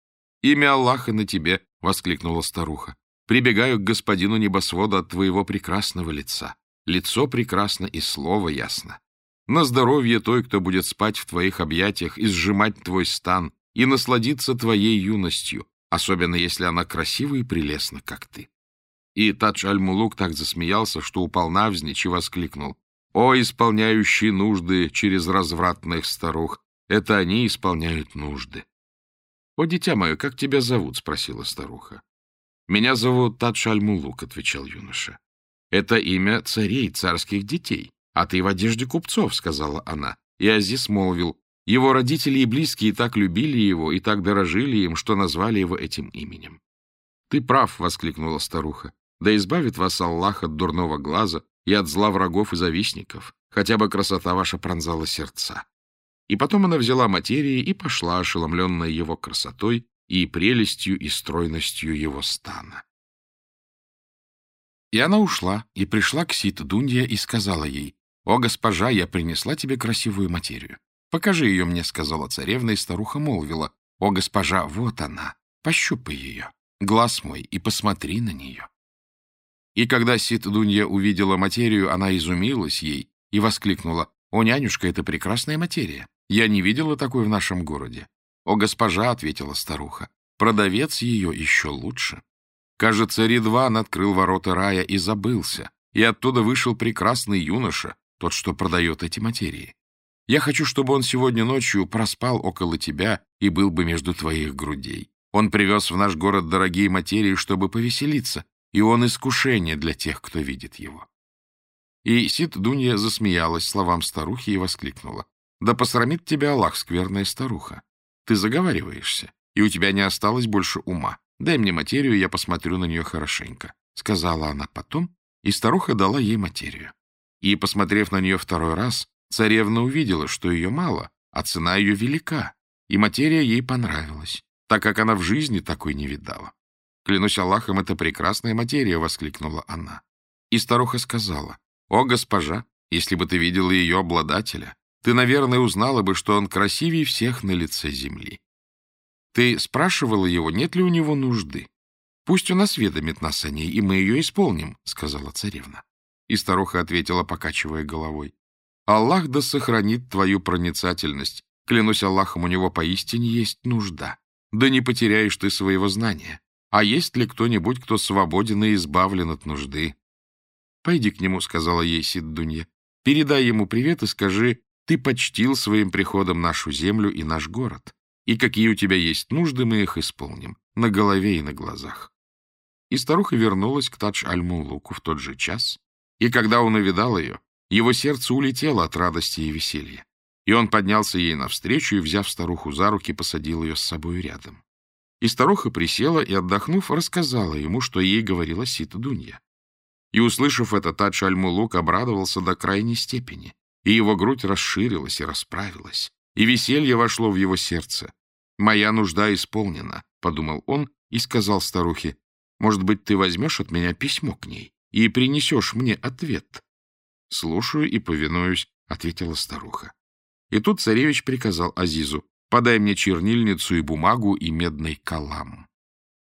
«Имя Аллаха на тебе!» — воскликнула старуха. «Прибегаю к господину небосвода от твоего прекрасного лица. Лицо прекрасно и слово ясно. На здоровье той, кто будет спать в твоих объятиях и сжимать твой стан, и насладиться твоей юностью, особенно если она красива и прелестна, как ты. И Тадж Аль-Мулук так засмеялся, что упал навзничь и воскликнул. «О, исполняющие нужды через развратных старух! Это они исполняют нужды!» «О, дитя мое, как тебя зовут?» — спросила старуха. «Меня зовут Тадж Аль-Мулук», — отвечал юноша. «Это имя царей, царских детей, а ты в одежде купцов», — сказала она. И Азиз молвил, его родители и близкие так любили его и так дорожили им, что назвали его этим именем. — Ты прав, — воскликнула старуха. — Да избавит вас Аллах от дурного глаза и от зла врагов и завистников. Хотя бы красота ваша пронзала сердца. И потом она взяла материи и пошла, ошеломленная его красотой и прелестью и стройностью его стана. И она ушла, и пришла к Сит Дундия и сказала ей, «О, госпожа, я принесла тебе красивую материю. «Покажи ее мне», — сказала царевна, и старуха молвила. «О, госпожа, вот она! Пощупай ее, глаз мой, и посмотри на нее». И когда Сит-Дунья увидела материю, она изумилась ей и воскликнула. «О, нянюшка, это прекрасная материя! Я не видела такой в нашем городе». «О, госпожа», — ответила старуха, — «продавец ее еще лучше». Кажется, Ридван открыл ворота рая и забылся, и оттуда вышел прекрасный юноша, тот, что продает эти материи. Я хочу, чтобы он сегодня ночью проспал около тебя и был бы между твоих грудей. Он привез в наш город дорогие материи, чтобы повеселиться, и он искушение для тех, кто видит его. И Сид Дунья засмеялась словам старухи и воскликнула. «Да посрамит тебя Аллах, скверная старуха! Ты заговариваешься, и у тебя не осталось больше ума. Дай мне материю, я посмотрю на нее хорошенько», — сказала она потом, и старуха дала ей материю. И, посмотрев на нее второй раз, Царевна увидела, что ее мало, а цена ее велика, и материя ей понравилась, так как она в жизни такой не видала. «Клянусь Аллахом, это прекрасная материя!» — воскликнула она. И старуха сказала, «О, госпожа, если бы ты видела ее обладателя, ты, наверное, узнала бы, что он красивее всех на лице земли. Ты спрашивала его, нет ли у него нужды. Пусть он осведомит нас о ней, и мы ее исполним», — сказала царевна. И старуха ответила, покачивая головой, Аллах да сохранит твою проницательность. Клянусь Аллахом, у него поистине есть нужда. Да не потеряешь ты своего знания. А есть ли кто-нибудь, кто свободен и избавлен от нужды? — Пойди к нему, — сказала ей Сиддунья. — Передай ему привет и скажи, ты почтил своим приходом нашу землю и наш город. И какие у тебя есть нужды, мы их исполним, на голове и на глазах. И старуха вернулась к Тадж-Аль-Мулуку в тот же час, и когда он увидал ее, его сердце улетело от радости и веселья, и он поднялся ей навстречу и, взяв старуху за руки, посадил ее с собой рядом. И старуха присела и, отдохнув, рассказала ему, что ей говорила Сита Дунья. И, услышав это, Тадж Аль-Мулук обрадовался до крайней степени, и его грудь расширилась и расправилась, и веселье вошло в его сердце. «Моя нужда исполнена», — подумал он и сказал старухе, «Может быть, ты возьмешь от меня письмо к ней и принесешь мне ответ?» — Слушаю и повинуюсь, — ответила старуха. И тут царевич приказал Азизу, подай мне чернильницу и бумагу и медный калам.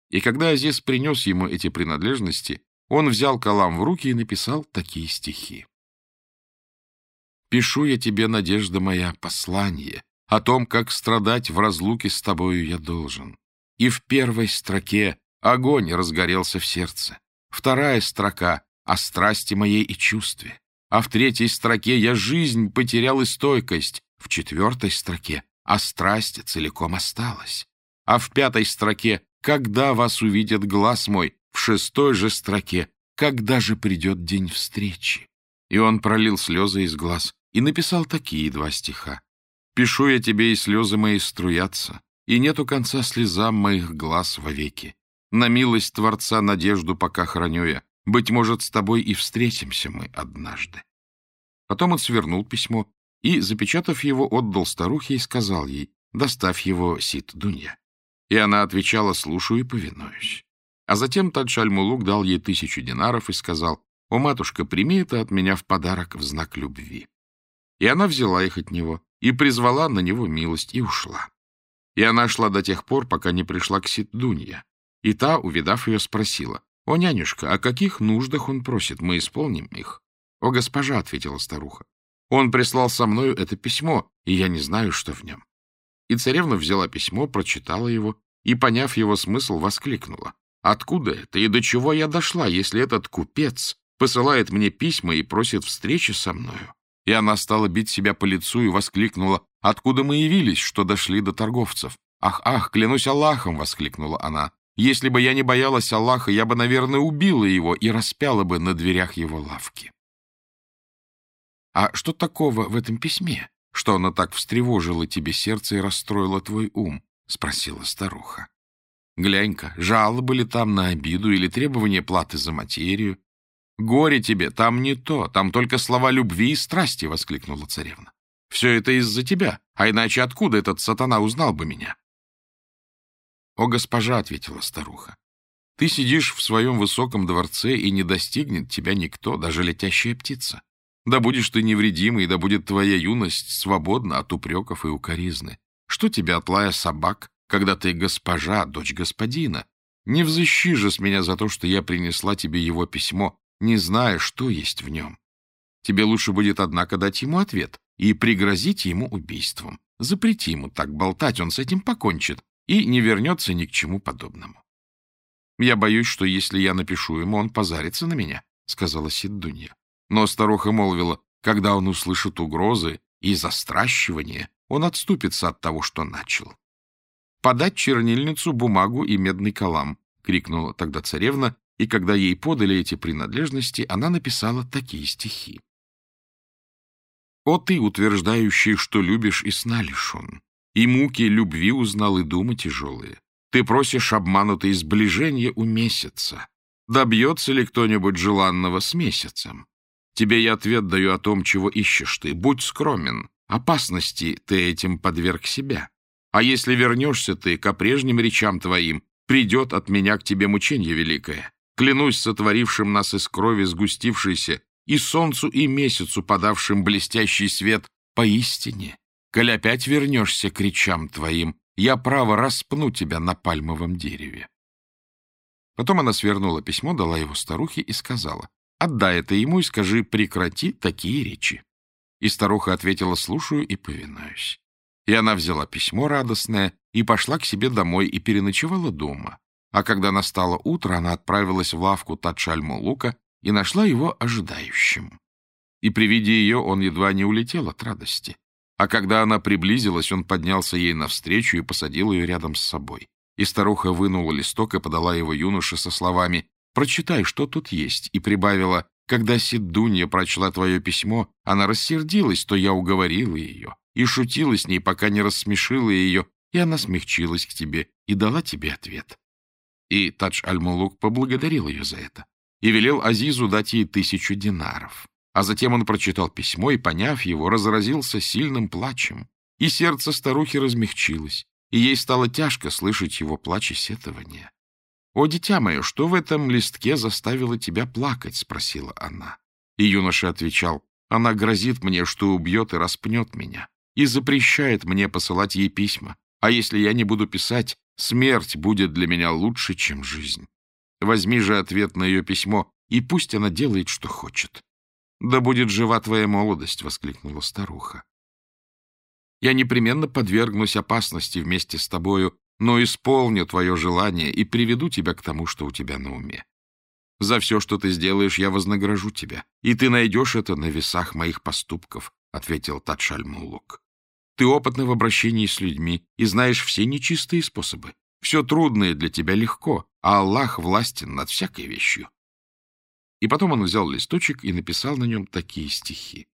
И когда Азиз принес ему эти принадлежности, он взял калам в руки и написал такие стихи. «Пишу я тебе, надежда моя, послание о том, как страдать в разлуке с тобою я должен. И в первой строке огонь разгорелся в сердце, вторая строка — о страсти моей и чувстве, а в третьей строке я жизнь потерял и стойкость, в четвертой строке а страсть целиком осталась, а в пятой строке «Когда вас увидит глаз мой», в шестой же строке «Когда же придет день встречи?» И он пролил слезы из глаз и написал такие два стиха. «Пишу я тебе, и слезы мои струятся, и нету конца слезам моих глаз вовеки. На милость Творца надежду пока храню я, быть может, с тобой и встретимся мы однажды». Потом он свернул письмо и, запечатав его, отдал старухе и сказал ей, «Доставь его, Сид Дунья». И она отвечала, «Слушаю и повинуюсь». А затем Тадж-Аль-Мулук дал ей тысячу динаров и сказал, «О, матушка, прими это от меня в подарок в знак любви». И она взяла их от него и призвала на него милость и ушла. И она шла до тех пор, пока не пришла к Сид-Дунья. И та, увидав ее, спросила, «О, нянюшка, о каких нуждах он просит? Мы исполним их». «О, госпожа», — ответила старуха, он прислал со мною это письмо, и я не знаю, что в нем. И царевна взяла письмо, прочитала его и, поняв его смысл, воскликнула. Откуда это и до чего я дошла, если этот купец посылает мне письма и просит встречи со мною? И она стала бить себя по лицу и воскликнула. Откуда мы явились, что дошли до торговцев? «Ах, ах, клянусь Аллахом!» — воскликнула она. «Если бы я не боялась Аллаха, я бы, наверное, убила его и распяла бы на дверях его лавки». А что такого в этом письме, что оно так встревожило тебе сердце и расстроило твой ум? — спросила старуха. Глянь-ка, жалобы ли там на обиду или требование платы за материю? Горе тебе, там не то, там только слова любви и страсти, — воскликнула царевна. Все это из-за тебя, а иначе откуда этот сатана узнал бы меня? О, госпожа, — ответила старуха, — ты сидишь в своем высоком дворце, и не достигнет тебя никто, даже летящая птица. Да будешь ты невредимый, да будет твоя юность свободна от упреков и укоризны. Что тебе от лая собак, когда ты госпожа, дочь господина? Не взыщи же с меня за то, что я принесла тебе его письмо, не зная, что есть в нем. Тебе лучше будет, однако, дать ему ответ и пригрозить ему убийством. Запрети ему так болтать, он с этим покончит и не вернется ни к чему подобному. Я боюсь, что если я напишу ему, он позарится на меня, — сказала Сиддунья. Но старуха молвила, когда он услышит угрозы и застращивание, он отступится от того, что начал. «Подать чернильницу, бумагу и медный калам!» — крикнула тогда царевна, и когда ей подали эти принадлежности, она написала такие стихи. «О ты, утверждающий, что любишь и сна лишен, и муки любви узнал и думы тяжелые, ты просишь обманутые сближения у месяца. Добьется ли кто-нибудь желанного с месяцем? Тебе я ответ даю о том, чего ищешь ты. Будь скромен. Опасности ты этим подверг себя. А если вернешься ты ко прежним речам твоим, придет от меня к тебе мучение великое. Клянусь сотворившим нас из крови сгустившейся, и солнцу, и месяцу подавшим блестящий свет, поистине, коль опять вернешься к речам твоим, я право распну тебя на пальмовом дереве. Потом она свернула письмо, дала его старухе и сказала, Отдай это ему и скажи, прекрати такие речи. И старуха ответила, слушаю и повинуюсь. И она взяла письмо радостное и пошла к себе домой и переночевала дома. А когда настало утро, она отправилась в лавку Тадшаль-Мулука и нашла его ожидающим. И при виде ее он едва не улетел от радости. А когда она приблизилась, он поднялся ей навстречу и посадил ее рядом с собой. И старуха вынула листок и подала его юноше со словами Прочитай, что тут есть, и прибавила, когда Сидунья прочла твое письмо, она рассердилась, то я уговорила ее и шутила с ней, пока не рассмешила ее, и она смягчилась к тебе и дала тебе ответ. И Тадж Аль-Мулук поблагодарил ее за это и велел Азизу дать ей тысячу динаров. А затем он прочитал письмо и, поняв его, разразился сильным плачем, и сердце старухи размягчилось, и ей стало тяжко слышать его плач и сетование. «О, дитя мое, что в этом листке заставило тебя плакать?» — спросила она. И юноша отвечал, «Она грозит мне, что убьет и распнет меня. и запрещает мне посылать ей письма. А если я не буду писать, смерть будет для меня лучше, чем жизнь. Возьми же ответ на ее письмо, и пусть она делает, что хочет. — Да будет жива твоя молодость! — воскликнула старуха. — Я непременно подвергнусь опасности вместе с тобою, но исполню твое желание и приведу тебя к тому, что у тебя на уме. За все, что ты сделаешь, я вознагражу тебя, и ты найдешь это на весах моих поступков, — ответил Татшаль-Мулук. Ты опытный в обращении с людьми и знаешь все нечистые способы. Все трудное для тебя легко, а Аллах властен над всякой вещью. И потом он взял листочек и написал на нем такие стихи.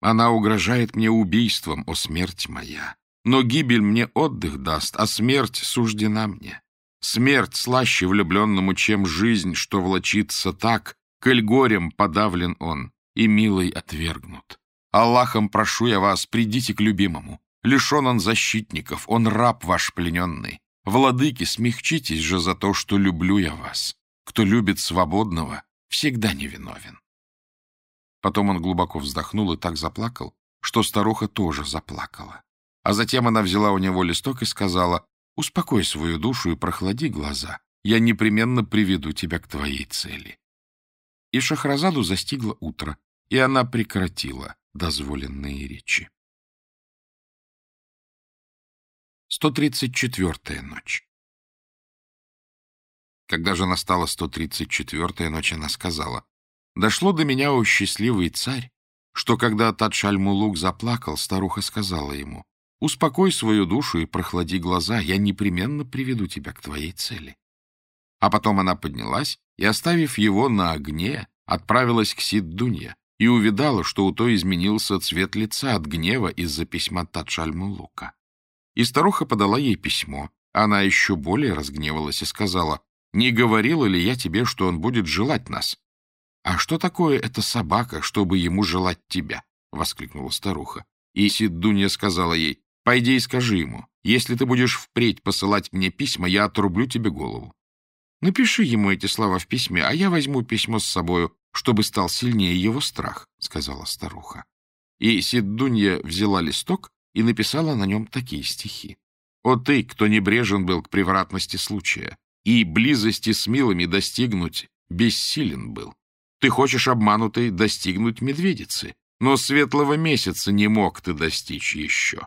«Она угрожает мне убийством, о смерть моя, но гибель мне отдых даст, а смерть суждена мне. Смерть слаще влюбленному, чем жизнь, что влочится так, коль горем подавлен он и милой отвергнут. Аллахом прошу я вас, придите к любимому. Лишен он защитников, он раб ваш плененный. Владыки, смягчитесь же за то, что люблю я вас. Кто любит свободного, всегда невиновен. Потом он глубоко вздохнул и так заплакал, что старуха тоже заплакала. А затем она взяла у него листок и сказала, «Успокой свою душу и прохлади глаза. Я непременно приведу тебя к твоей цели». И Шахразаду застигло утро, и она прекратила дозволенные речи. 134-я ночь Когда же настала 134-я ночь, она сказала, «Дошло до меня, о счастливый царь, что когда Тадшаль-Мулук заплакал, старуха сказала ему, «Успокой свою душу и прохлади глаза, я непременно приведу тебя к твоей цели». А потом она поднялась и, оставив его на огне, отправилась к Сиддунье, и увидала, что у той изменился цвет лица от гнева из-за письма Таджаль-Мулука. И старуха подала ей письмо. Она еще более разгневалась и сказала, «Не говорила ли я тебе, что он будет желать нас?» «А что такое эта собака, чтобы ему желать тебя?» — воскликнула старуха. И Сиддунья сказала ей, «Пойди и скажи ему, если ты будешь впредь посылать мне письма, я отрублю тебе голову». Напиши ему эти слова в письме, а я возьму письмо с собою чтобы стал сильнее его страх, — сказала старуха. И Сиддунья взяла листок и написала на нем такие стихи. «О ты, кто небрежен был к превратности случая, и близости с милыми достигнуть бессилен был. Ты хочешь обманутой достигнуть медведицы, но светлого месяца не мог ты достичь еще.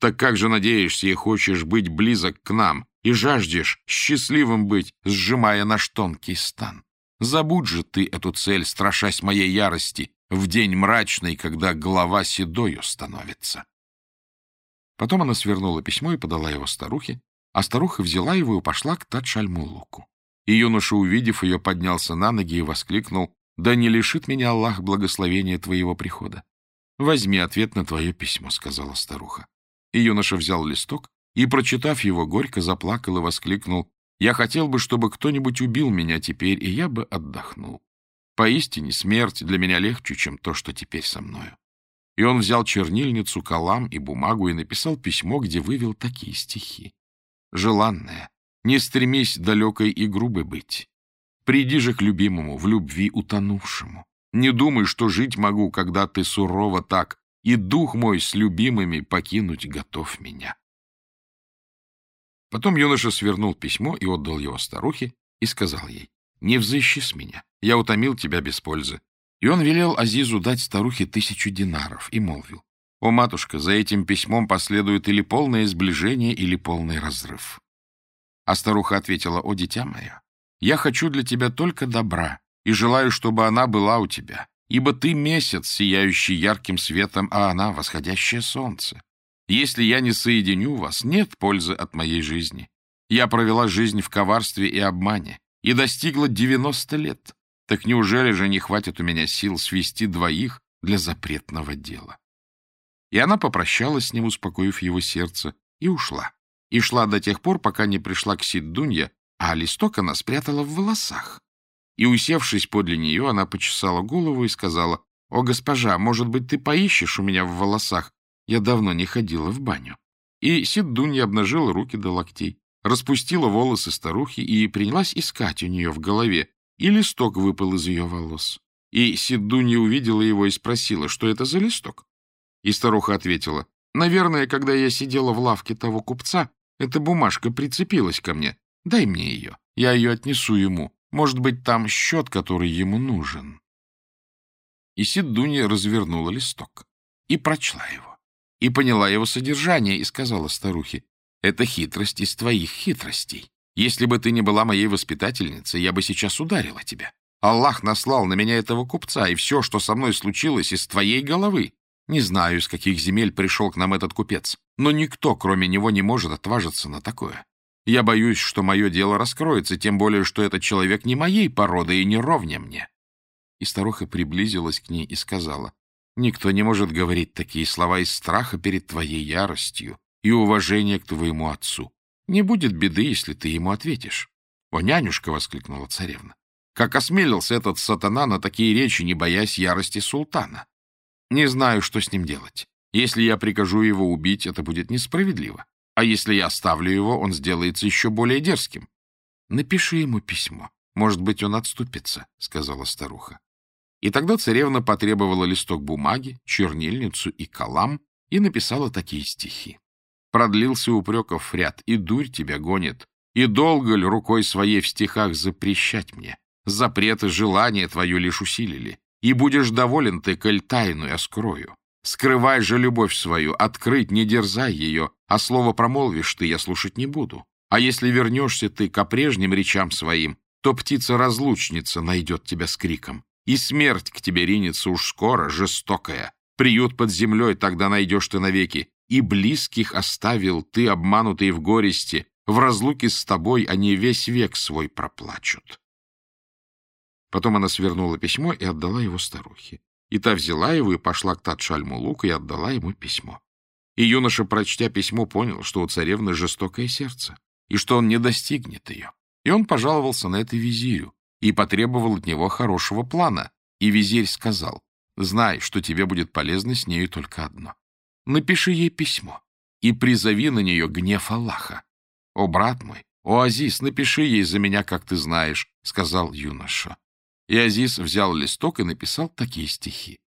Так как же надеешься и хочешь быть близок к нам, и жаждешь счастливым быть, сжимая наш тонкий стан? Забудь же ты эту цель, страшась моей ярости, в день мрачный, когда голова седою становится. Потом она свернула письмо и подала его старухе, а старуха взяла его и пошла к Тадшальмулуку. И юноша, увидев ее, поднялся на ноги и воскликнул, «Да не лишит меня Аллах благословения твоего прихода». «Возьми ответ на твое письмо», — сказала старуха. И юноша взял листок и, прочитав его, горько заплакал и воскликнул, я хотел бы, чтобы кто-нибудь убил меня теперь, и я бы отдохнул. Поистине, смерть для меня легче, чем то, что теперь со мною. И он взял чернильницу, калам и бумагу и написал письмо, где вывел такие стихи. «Желанная, не стремись далекой и грубой быть. Приди же к любимому, в любви утонувшему. Не думай, что жить могу, когда ты сурово так, и дух мой с любимыми покинуть готов меня. Потом юноша свернул письмо и отдал его старухе и сказал ей, «Не взыщи с меня, я утомил тебя без пользы». И он велел Азизу дать старухе тысячу динаров и молвил, «О, матушка, за этим письмом последует или полное сближение, или полный разрыв». А старуха ответила, «О, дитя мое, я хочу для тебя только добра и желаю, чтобы она была у тебя, ибо ты месяц, сияющий ярким светом, а она — восходящее солнце. Если я не соединю вас, нет пользы от моей жизни. Я провела жизнь в коварстве и обмане и достигла 90 лет. Так неужели же не хватит у меня сил свести двоих для запретного дела? И она попрощалась с ним, успокоив его сердце, и ушла. И шла до тех пор, пока не пришла к Сиддунья, а листок она спрятала в волосах. И, усевшись подле нее, она почесала голову и сказала, «О, госпожа, может быть, ты поищешь у меня в волосах я давно не ходила в баню. И Сиддунья обнажила руки до локтей, распустила волосы старухи и принялась искать у нее в голове, и листок выпал из ее волос. И Сиддунья увидела его и спросила, что это за листок. И старуха ответила, «Наверное, когда я сидела в лавке того купца, эта бумажка прицепилась ко мне. Дай мне ее, я ее отнесу ему. Может быть, там счет, который ему нужен». И Сиддунья развернула листок и прочла его, и поняла его содержание, и сказала старухе, «Это хитрость из твоих хитростей. Если бы ты не была моей воспитательницей, я бы сейчас ударила тебя. Аллах наслал на меня этого купца, и все, что со мной случилось, из твоей головы. Не знаю, из каких земель пришел к нам этот купец, но никто, кроме него, не может отважиться на такое. Я боюсь, что мое дело раскроется, тем более, что этот человек не моей породы и не ровня мне. И старуха приблизилась к ней и сказала, «Никто не может говорить такие слова из страха перед твоей яростью и уважения к твоему отцу. Не будет беды, если ты ему ответишь. — О, нянюшка! — воскликнула царевна. — Как осмелился этот сатана на такие речи, не боясь ярости султана. Не знаю, что с ним делать. Если я прикажу его убить, это будет несправедливо. А если я оставлю его, он сделается еще более дерзким. — Напиши ему письмо. Может быть, он отступится, — сказала старуха. И тогда царевна потребовала листок бумаги, чернильницу и калам и написала такие стихи. Продлился упреков ряд, и дурь тебя гонит. И долго ли рукой своей в стихах запрещать мне? Запреты желания твое лишь усилили. И будешь доволен ты, коль тайну я скрою. Скрывай же любовь свою, открыть не дерзай ее, а слово промолвишь ты, я слушать не буду. А если вернешься ты ко прежним речам своим, то птица-разлучница найдет тебя с криком. И смерть к тебе ринется уж скоро, жестокая. Приют под землей тогда найдешь ты навеки, и близких оставил ты, обманутый в горести, в разлуке с тобой они весь век свой проплачут. Потом она свернула письмо и отдала его старухе. И та взяла его и пошла к Татшальмулуку и отдала ему письмо. И юноша, прочтя письмо, понял, что у царевны жестокое сердце, и что он не достигнет ее. И он пожаловался на это визирю и потребовал от него хорошего плана. И визирь сказал, «Знай, что тебе будет полезно с нею только одно. Напиши ей письмо и призови на нее гнев Аллаха. — О, брат мой, о, Азиз, напиши ей за меня, как ты знаешь, — сказал юноша. И Азиз взял листок и написал такие стихи.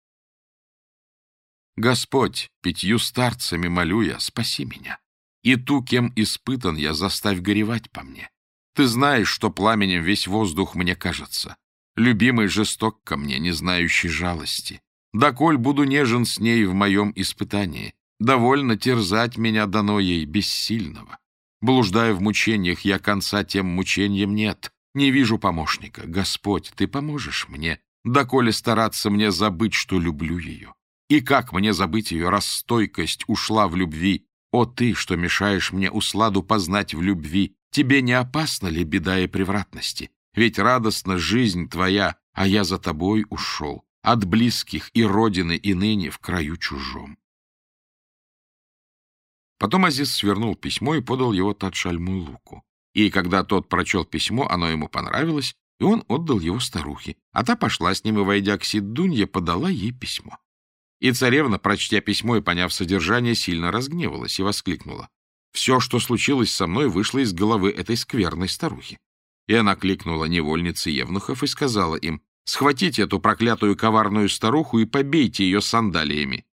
Господь, пятью старцами молю я, спаси меня. И ту, кем испытан я, заставь горевать по мне. Ты знаешь, что пламенем весь воздух мне кажется. Любимый жесток ко мне, не знающий жалости. Доколь буду нежен с ней в моем испытании, довольно терзать меня дано ей бессильного. Блуждая в мучениях, я конца тем мучениям нет. Не вижу помощника. Господь, ты поможешь мне, доколе стараться мне забыть, что люблю ее. И как мне забыть ее, раз стойкость ушла в любви? О, ты, что мешаешь мне усладу познать в любви, тебе не опасна ли беда и превратности? Ведь радостна жизнь твоя, а я за тобой ушел от близких и родины, и ныне в краю чужом. Потом Азиз свернул письмо и подал его Тадшальмулуку. И когда тот прочел письмо, оно ему понравилось, и он отдал его старухе. А та пошла с ним и, войдя к Сиддунье, подала ей письмо. И царевна, прочтя письмо и поняв содержание, сильно разгневалась и воскликнула. «Все, что случилось со мной, вышло из головы этой скверной старухи». И она кликнула невольницы Евнухов и сказала им, Схватите эту проклятую коварную старуху и побейте ее сандалиями.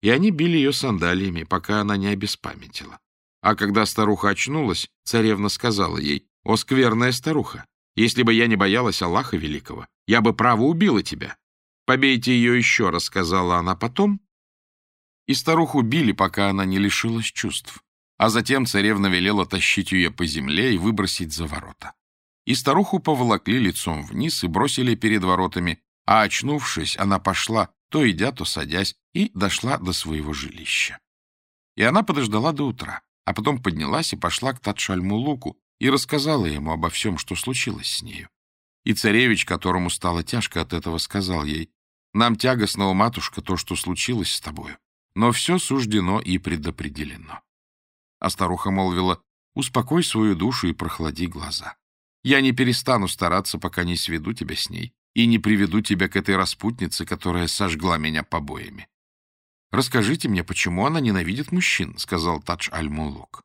И они били ее сандалиями, пока она не обеспамятила. А когда старуха очнулась, царевна сказала ей, «О, скверная старуха, если бы я не боялась Аллаха Великого, я бы право убила тебя. Побейте ее еще раз», — сказала она потом. И старуху били, пока она не лишилась чувств. А затем царевна велела тащить ее по земле и выбросить за ворота и старуху поволокли лицом вниз и бросили перед воротами, а, очнувшись, она пошла, то идя, то садясь, и дошла до своего жилища. И она подождала до утра, а потом поднялась и пошла к Татшальмулуку и рассказала ему обо всем, что случилось с нею. И царевич, которому стало тяжко от этого, сказал ей, «Нам тягостно, матушка, то, что случилось с тобою, но все суждено и предопределено». А старуха молвила, «Успокой свою душу и прохлади глаза. Я не перестану стараться, пока не сведу тебя с ней и не приведу тебя к этой распутнице, которая сожгла меня побоями. «Расскажите мне, почему она ненавидит мужчин?» — сказал Тадж Аль-Мулук.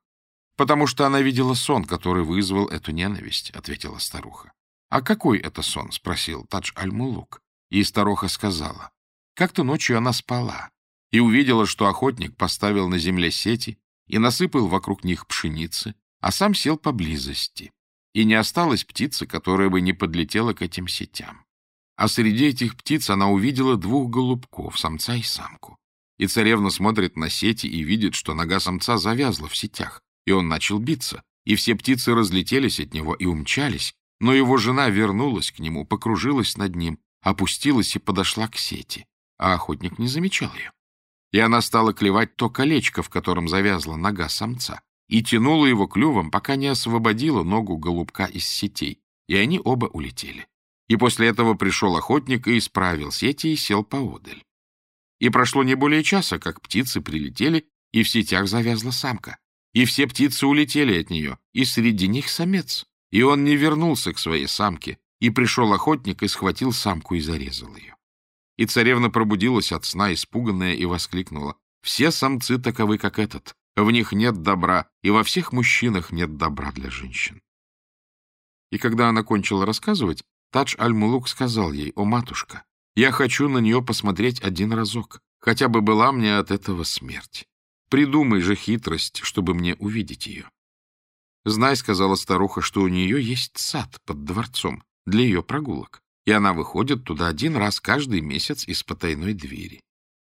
«Потому что она видела сон, который вызвал эту ненависть», — ответила старуха. «А какой это сон?» — спросил Тадж Аль-Мулук. И старуха сказала. «Как-то ночью она спала, и увидела, что охотник поставил на земле сети и насыпал вокруг них пшеницы, а сам сел поблизости. И не осталось птицы, которая бы не подлетела к этим сетям. А среди этих птиц она увидела двух голубков, самца и самку. И царевна смотрит на сети и видит, что нога самца завязла в сетях, и он начал биться, и все птицы разлетелись от него и умчались, но его жена вернулась к нему, покружилась над ним, опустилась и подошла к сети, а охотник не замечал ее. И она стала клевать то колечко, в котором завязла нога самца, и тянула его клювом, пока не освободила ногу голубка из сетей, и они оба улетели. И после этого пришел охотник и исправил сети и сел поодаль. И прошло не более часа, как птицы прилетели, и в сетях завязла самка. И все птицы улетели от нее, и среди них самец. И он не вернулся к своей самке, и пришел охотник и схватил самку и зарезал ее. И царевна пробудилась от сна, испуганная, и воскликнула. «Все самцы таковы, как этот. В них нет добра, и во всех мужчинах нет добра для женщин». И когда она кончила рассказывать, Тадж Аль-Мулук сказал ей, «О, матушка, я хочу на нее посмотреть один разок, хотя бы была мне от этого смерть. Придумай же хитрость, чтобы мне увидеть ее». «Знай», — сказала старуха, — «что у нее есть сад под дворцом для ее прогулок, и она выходит туда один раз каждый месяц из потайной двери.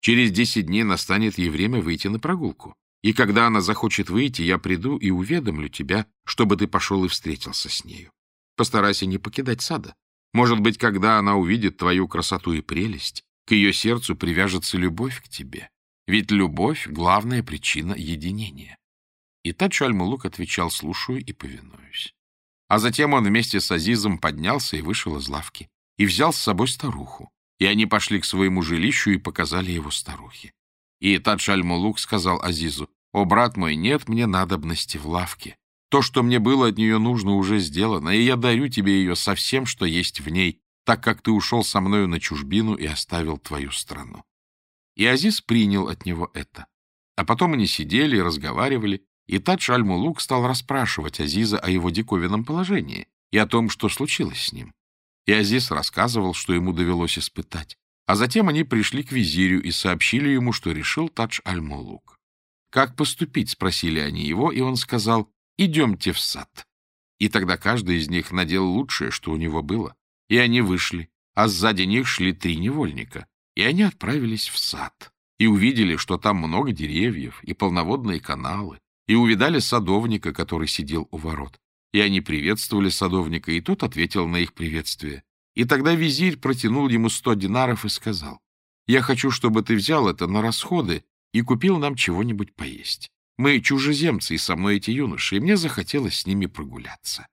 Через десять дней настанет ей время выйти на прогулку, и когда она захочет выйти, я приду и уведомлю тебя, чтобы ты пошел и встретился с нею. Постарайся не покидать сада. Может быть, когда она увидит твою красоту и прелесть, к ее сердцу привяжется любовь к тебе. Ведь любовь — главная причина единения. И Тадж Аль-Мулук отвечал, слушаю и повинуюсь. А затем он вместе с Азизом поднялся и вышел из лавки, и взял с собой старуху. И они пошли к своему жилищу и показали его старухе. И Тадж Аль-Мулук сказал Азизу, «О, брат мой, нет мне надобности в лавке. То, что мне было от нее нужно, уже сделано, и я дарю тебе ее со всем, что есть в ней, так как ты ушел со мною на чужбину и оставил твою страну». И Азиз принял от него это. А потом они сидели и разговаривали, и Тадж Аль-Мулук стал расспрашивать Азиза о его диковинном положении и о том, что случилось с ним. И Азиз рассказывал, что ему довелось испытать. А затем они пришли к визирю и сообщили ему, что решил Тадж Аль-Мулук. «Как поступить?» — спросили они его, и он сказал, «Идемте в сад». И тогда каждый из них надел лучшее, что у него было. И они вышли, а сзади них шли три невольника. И они отправились в сад. И увидели, что там много деревьев и полноводные каналы, и увидали садовника, который сидел у ворот. И они приветствовали садовника, и тот ответил на их приветствие. И тогда визирь протянул ему сто динаров и сказал, «Я хочу, чтобы ты взял это на расходы и купил нам чего-нибудь поесть. Мы чужеземцы, и со мной эти юноши, и мне захотелось с ними прогуляться».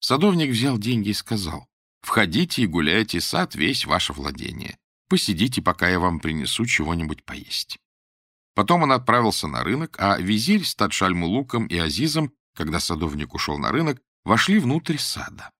Садовник взял деньги и сказал, «Входите и гуляйте, сад весь ваше владение. Посидите, пока я вам принесу чего-нибудь поесть». Потом он отправился на рынок, а визирь с Тадшальмулуком и Азизом, когда садовник ушел на рынок, вошли внутрь сада.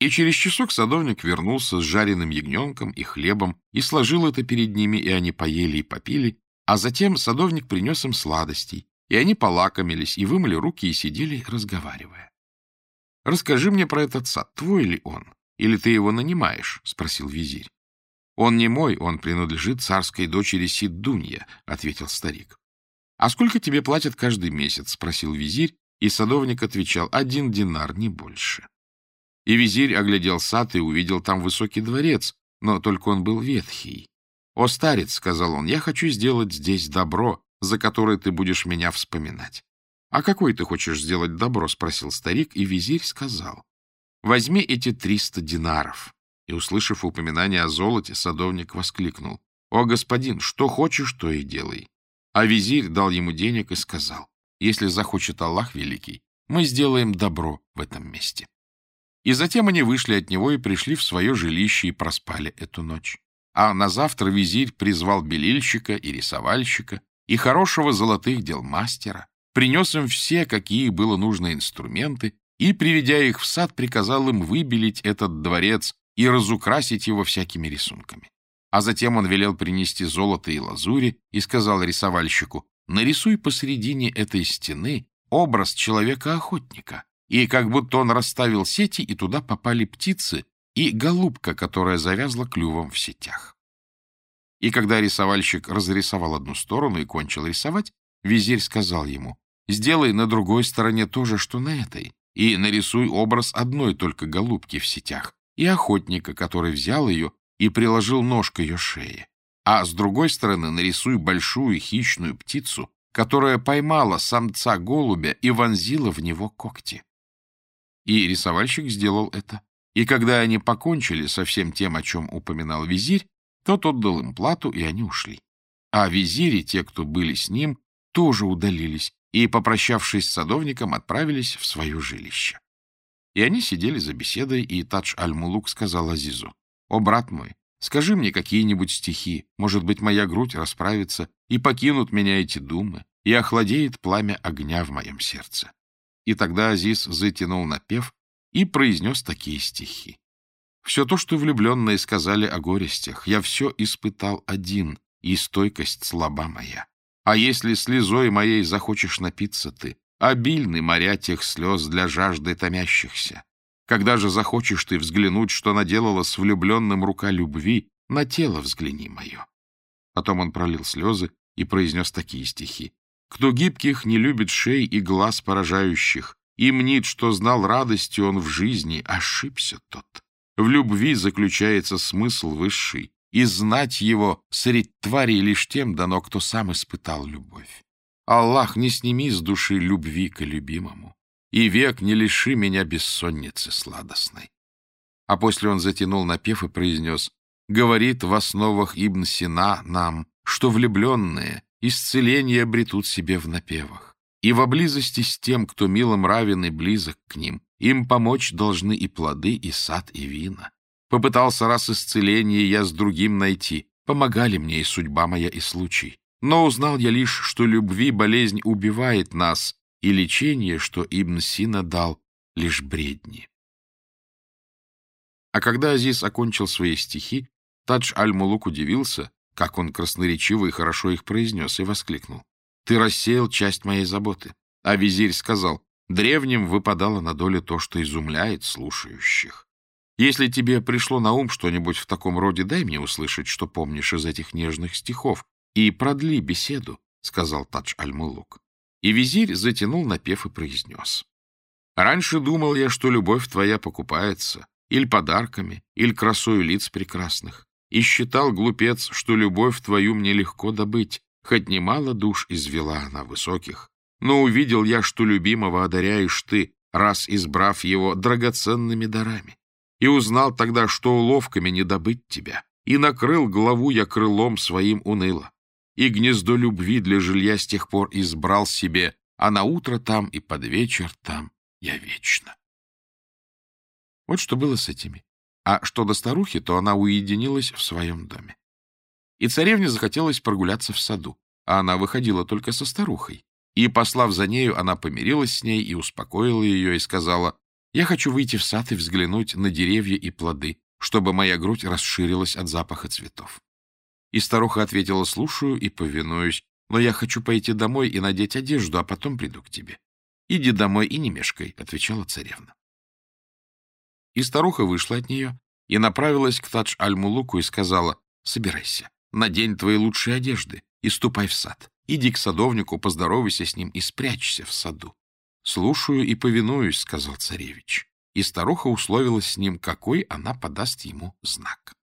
И через часок садовник вернулся с жареным ягненком и хлебом и сложил это перед ними, и они поели и попили, а затем садовник принес им сладостей, и они полакомились и вымыли руки и сидели, разговаривая. — Расскажи мне про этот сад, твой ли он? Или ты его нанимаешь? — спросил визирь. — Он не мой, он принадлежит царской дочери Сиддунья, — ответил старик. — А сколько тебе платят каждый месяц? — спросил визирь, и садовник отвечал, — один динар, не больше. И визирь оглядел сад и увидел там высокий дворец, но только он был ветхий. — О, старец, — сказал он, — я хочу сделать здесь добро, за которое ты будешь меня вспоминать. — А какой ты хочешь сделать добро? — спросил старик, и визирь сказал. — Возьми эти триста динаров. И, услышав упоминание о золоте, садовник воскликнул. — О, господин, что хочешь, то и делай. А визирь дал ему денег и сказал. — Если захочет Аллах Великий, мы сделаем добро в этом месте. И затем они вышли от него и пришли в свое жилище и проспали эту ночь. А на завтра визирь призвал белильщика и рисовальщика, и хорошего золотых дел мастера, принес им все, какие было нужны инструменты, и, приведя их в сад, приказал им выбелить этот дворец и разукрасить его всякими рисунками. А затем он велел принести золото и лазури и сказал рисовальщику, «Нарисуй посредине этой стены образ человека-охотника, и как будто он расставил сети, и туда попали птицы и голубка, которая завязла клювом в сетях. И когда рисовальщик разрисовал одну сторону и кончил рисовать, визирь сказал ему, «Сделай на другой стороне то же, что на этой, и нарисуй образ одной только голубки в сетях и охотника, который взял ее и приложил нож к ее шее. А с другой стороны нарисуй большую хищную птицу, которая поймала самца голубя и вонзила в него когти. И рисовальщик сделал это. И когда они покончили со всем тем, о чем упоминал визирь, тот отдал им плату, и они ушли. А визири, те, кто были с ним, тоже удалились и, попрощавшись с садовником, отправились в свое жилище. И они сидели за беседой, и Тадж Аль-Мулук сказал Азизу, «О, брат мой, скажи мне какие-нибудь стихи, может быть, моя грудь расправится, и покинут меня эти думы, и охладеет пламя огня в моем сердце». И тогда Азиз затянул напев и произнес такие стихи. «Все то, что влюбленные сказали о горестях, я все испытал один, и стойкость слаба моя. А если слезой моей захочешь напиться ты, обильны моря тех слез для жажды томящихся. Когда же захочешь ты взглянуть, что наделала с влюбленным рука любви, на тело взгляни мое. Потом он пролил слезы и произнес такие стихи. Кто гибких не любит шей и глаз поражающих, и мнит, что знал радости он в жизни, ошибся тот. В любви заключается смысл высший, и знать его средь тварей лишь тем дано, кто сам испытал любовь. Аллах, не сними с души любви к любимому, и век не лиши меня бессонницы сладостной. А после он затянул напев и произнес, «Говорит в основах Ибн Сина нам, что влюбленные исцеление обретут себе в напевах, и во близости с тем, кто милым равен и близок к ним, им помочь должны и плоды, и сад, и вина. Попытался раз исцеление я с другим найти, помогали мне и судьба моя, и случай. Но узнал я лишь, что любви болезнь убивает нас, и лечение, что Ибн Сина дал, лишь бредни. А когда Азиз окончил свои стихи, Тадж Аль-Мулук удивился, как он красноречиво и хорошо их произнес, и воскликнул. «Ты рассеял часть моей заботы». А визирь сказал, «Древним выпадало на долю то, что изумляет слушающих. Если тебе пришло на ум что-нибудь в таком роде, дай мне услышать, что помнишь из этих нежных стихов, и продли беседу», — сказал Тадж Аль-Мулук. И визирь затянул напев и произнес. «Раньше думал я, что любовь твоя покупается, или подарками, или красою лиц прекрасных. И считал, глупец, что любовь твою мне легко добыть, хоть немало душ извела она высоких. Но увидел я, что любимого одаряешь ты, раз избрав его драгоценными дарами. И узнал тогда, что уловками не добыть тебя, и накрыл главу я крылом своим уныло. И гнездо любви для жилья с тех пор избрал себе, а на утро там и под вечер там я вечно. Вот что было с этими. А что до старухи, то она уединилась в своем доме. И царевне захотелось прогуляться в саду, а она выходила только со старухой. И, послав за нею, она помирилась с ней и успокоила ее и сказала, «Я хочу выйти в сад и взглянуть на деревья и плоды, чтобы моя грудь расширилась от запаха цветов». И старуха ответила, «Слушаю и повинуюсь, но я хочу пойти домой и надеть одежду, а потом приду к тебе». «Иди домой и не мешкай», — отвечала царевна. И старуха вышла от нее и направилась к Тадж-Аль-Мулуку и сказала, «Собирайся, надень твои лучшие одежды и ступай в сад. Иди к садовнику, поздоровайся с ним и спрячься в саду». «Слушаю и повинуюсь», — сказал царевич. И старуха условилась с ним, какой она подаст ему знак.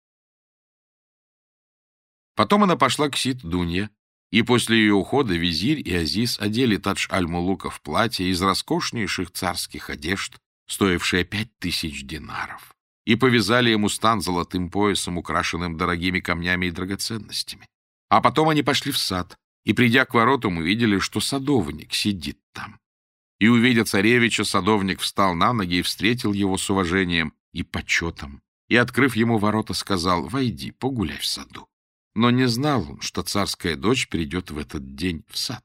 Потом она пошла к Сид-Дунье, и после ее ухода визирь и Азиз одели Тадж-Аль-Мулука в платье из роскошнейших царских одежд, стоившее пять тысяч динаров, и повязали ему стан золотым поясом, украшенным дорогими камнями и драгоценностями. А потом они пошли в сад, и, придя к воротам, увидели, что садовник сидит там. И, увидя царевича, садовник встал на ноги и встретил его с уважением и почетом, и, открыв ему ворота, сказал, «Войди, погуляй в саду». Но не знал он, что царская дочь придет в этот день в сад.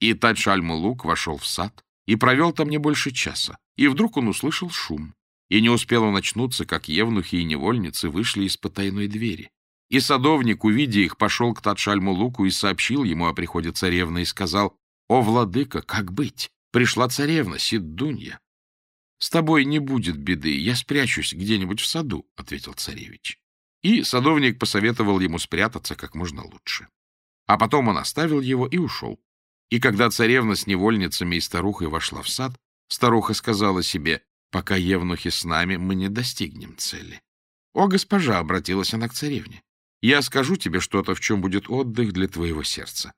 И Тадж-Аль-Мулук вошел в сад и провел там не больше часа, и вдруг он услышал шум. И не успел он очнуться, как евнухи и невольницы вышли из потайной двери. И садовник, увидя их, пошел к Татшальму Луку и сообщил ему о приходе царевны и сказал, «О, владыка, как быть? Пришла царевна, Сиддунья». «С тобой не будет беды, я спрячусь где-нибудь в саду», — ответил царевич. и садовник посоветовал ему спрятаться как можно лучше. А потом он оставил его и ушел. И когда царевна с невольницами и старухой вошла в сад, старуха сказала себе, «Пока евнухи с нами, мы не достигнем цели». «О, госпожа!» — обратилась она к царевне. «Я скажу тебе что-то, в чем будет отдых для твоего сердца».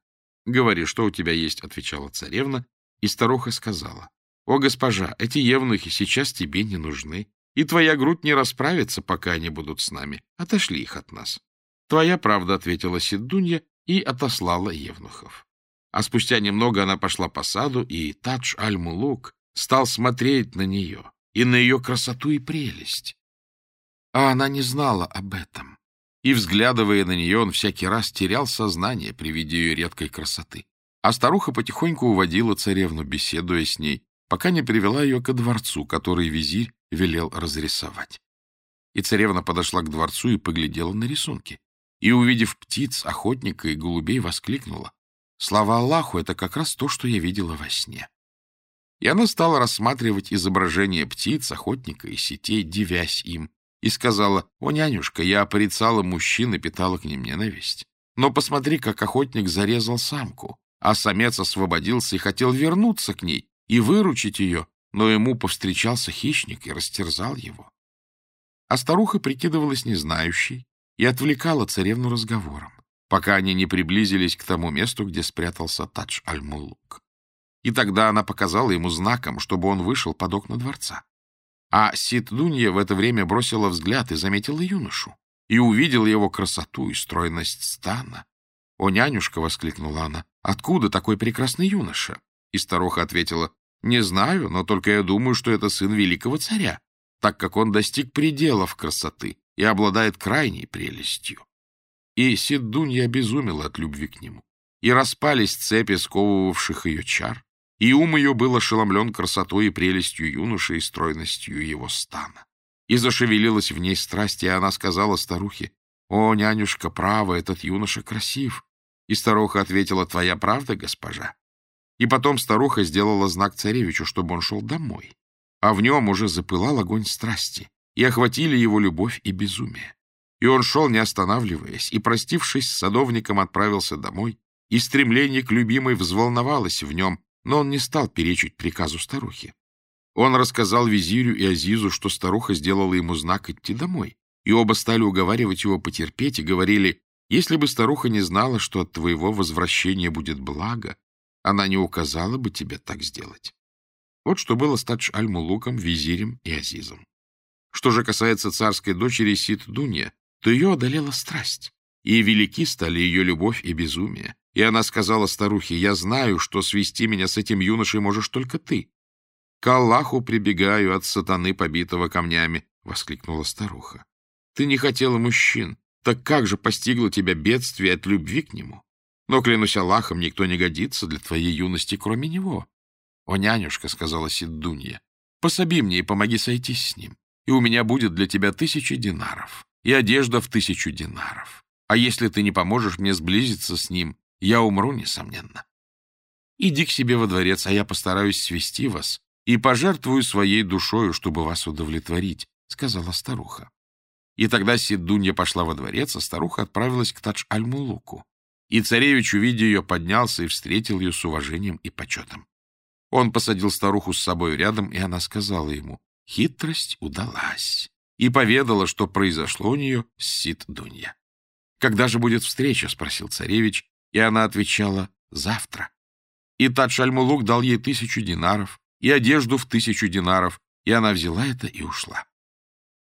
«Говори, что у тебя есть», — отвечала царевна, и старуха сказала, «О, госпожа, эти евнухи сейчас тебе не нужны, и твоя грудь не расправится, пока они будут с нами. Отошли их от нас». «Твоя правда», — ответила Сиддунья и отослала евнухов. А спустя немного она пошла по саду, и Тадж Аль-Мулук стал смотреть на нее и на ее красоту и прелесть. А она не знала об этом. И, взглядывая на нее, он всякий раз терял сознание при виде ее редкой красоты. А старуха потихоньку уводила царевну, беседуя с ней, пока не привела ее ко дворцу, который визирь велел разрисовать. И царевна подошла к дворцу и поглядела на рисунки. И, увидев птиц, охотника и голубей, воскликнула. Слава Аллаху, это как раз то, что я видела во сне. И она стала рассматривать изображение птиц, охотника и сетей, дивясь им, и сказала, «О, нянюшка, я порицала мужчин и питала к ним ненависть. Но посмотри, как охотник зарезал самку, а самец освободился и хотел вернуться к ней и выручить ее, но ему повстречался хищник и растерзал его». А старуха прикидывалась незнающей и отвлекала царевну разговором пока они не приблизились к тому месту, где спрятался Тадж Аль-Мулук. И тогда она показала ему знаком, чтобы он вышел под окна дворца. А Сид-Дунья в это время бросила взгляд и заметила юношу, и увидела его красоту и стройность стана. «О, нянюшка!» — воскликнула она. «Откуда такой прекрасный юноша?» И старуха ответила, «Не знаю, но только я думаю, что это сын великого царя, так как он достиг пределов красоты и обладает крайней прелестью. И Сиддунья обезумела от любви к нему. И распались цепи, сковывавших ее чар, и ум ее был ошеломлен красотой и прелестью юноши и стройностью его стана. И зашевелилась в ней страсть, и она сказала старухе, «О, нянюшка, право, этот юноша красив». И старуха ответила, «Твоя правда, госпожа?» И потом старуха сделала знак царевичу, чтобы он шел домой. А в нем уже запылал огонь страсти, и охватили его любовь и безумие. И он шел, не останавливаясь, и, простившись с садовником, отправился домой, и стремление к любимой взволновалось в нем, но он не стал перечить приказу старухи. Он рассказал визирю и Азизу, что старуха сделала ему знак идти домой, и оба стали уговаривать его потерпеть и говорили, если бы старуха не знала, что от твоего возвращения будет благо, она не указала бы тебе так сделать. Вот что было с Тадж-Аль-Мулуком, визирем и Азизом. Что же касается царской дочери Сид-Дунья, то ее одолела страсть, и велики стали ее любовь и безумие. И она сказала старухе, «Я знаю, что свести меня с этим юношей можешь только ты». «К Аллаху прибегаю от сатаны, побитого камнями», — воскликнула старуха. «Ты не хотела мужчин, так как же постигло тебя бедствие от любви к нему? Но, клянусь Аллахом, никто не годится для твоей юности, кроме него». «О, нянюшка», — сказала Сиддунья, — «пособи мне и помоги сойтись с ним, и у меня будет для тебя тысяча динаров» и одежда в тысячу динаров. А если ты не поможешь мне сблизиться с ним, я умру, несомненно. Иди к себе во дворец, а я постараюсь свести вас и пожертвую своей душою, чтобы вас удовлетворить, — сказала старуха. И тогда Сидунья пошла во дворец, а старуха отправилась к Тадж-Аль-Мулуку. И царевич, увидя ее, поднялся и встретил ее с уважением и почетом. Он посадил старуху с собой рядом, и она сказала ему, «Хитрость удалась и поведала, что произошло у нее с Сид-Дунья. «Когда же будет встреча?» — спросил царевич, и она отвечала «завтра». И Тадж-Аль-Мулук дал ей тысячу динаров и одежду в тысячу динаров, и она взяла это и ушла.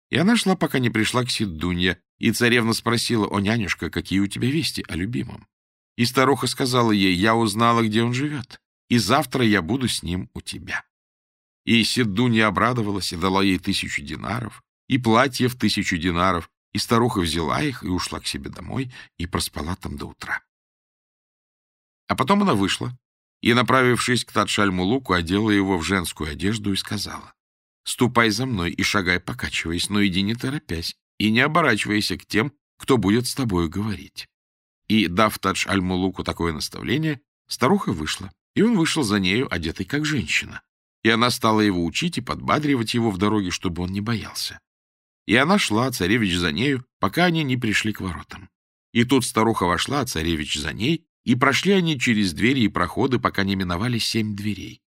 И она шла, пока не пришла к Сид-Дунья, и царевна спросила, «О, нянюшка, какие у тебя вести о любимом?» И старуха сказала ей, «Я узнала, где он живет, и завтра я буду с ним у тебя». И Сиддунья обрадовалась и дала ей тысячу динаров, и платье в тысячу динаров, и старуха взяла их и ушла к себе домой и проспала там до утра. А потом она вышла и, направившись к Тадшаль-Мулуку, одела его в женскую одежду и сказала, «Ступай за мной и шагай, покачиваясь, но иди не торопясь и не оборачивайся к тем, кто будет с тобою говорить». И, дав Тадж-Аль-Мулуку такое наставление, старуха вышла, и он вышел за нею, одетый как женщина. И она стала его учить и подбадривать его в дороге, чтобы он не боялся. И она шла, царевич за нею, пока они не пришли к воротам. И тут старуха вошла, а царевич за ней, и прошли они через двери и проходы, пока не миновали семь дверей.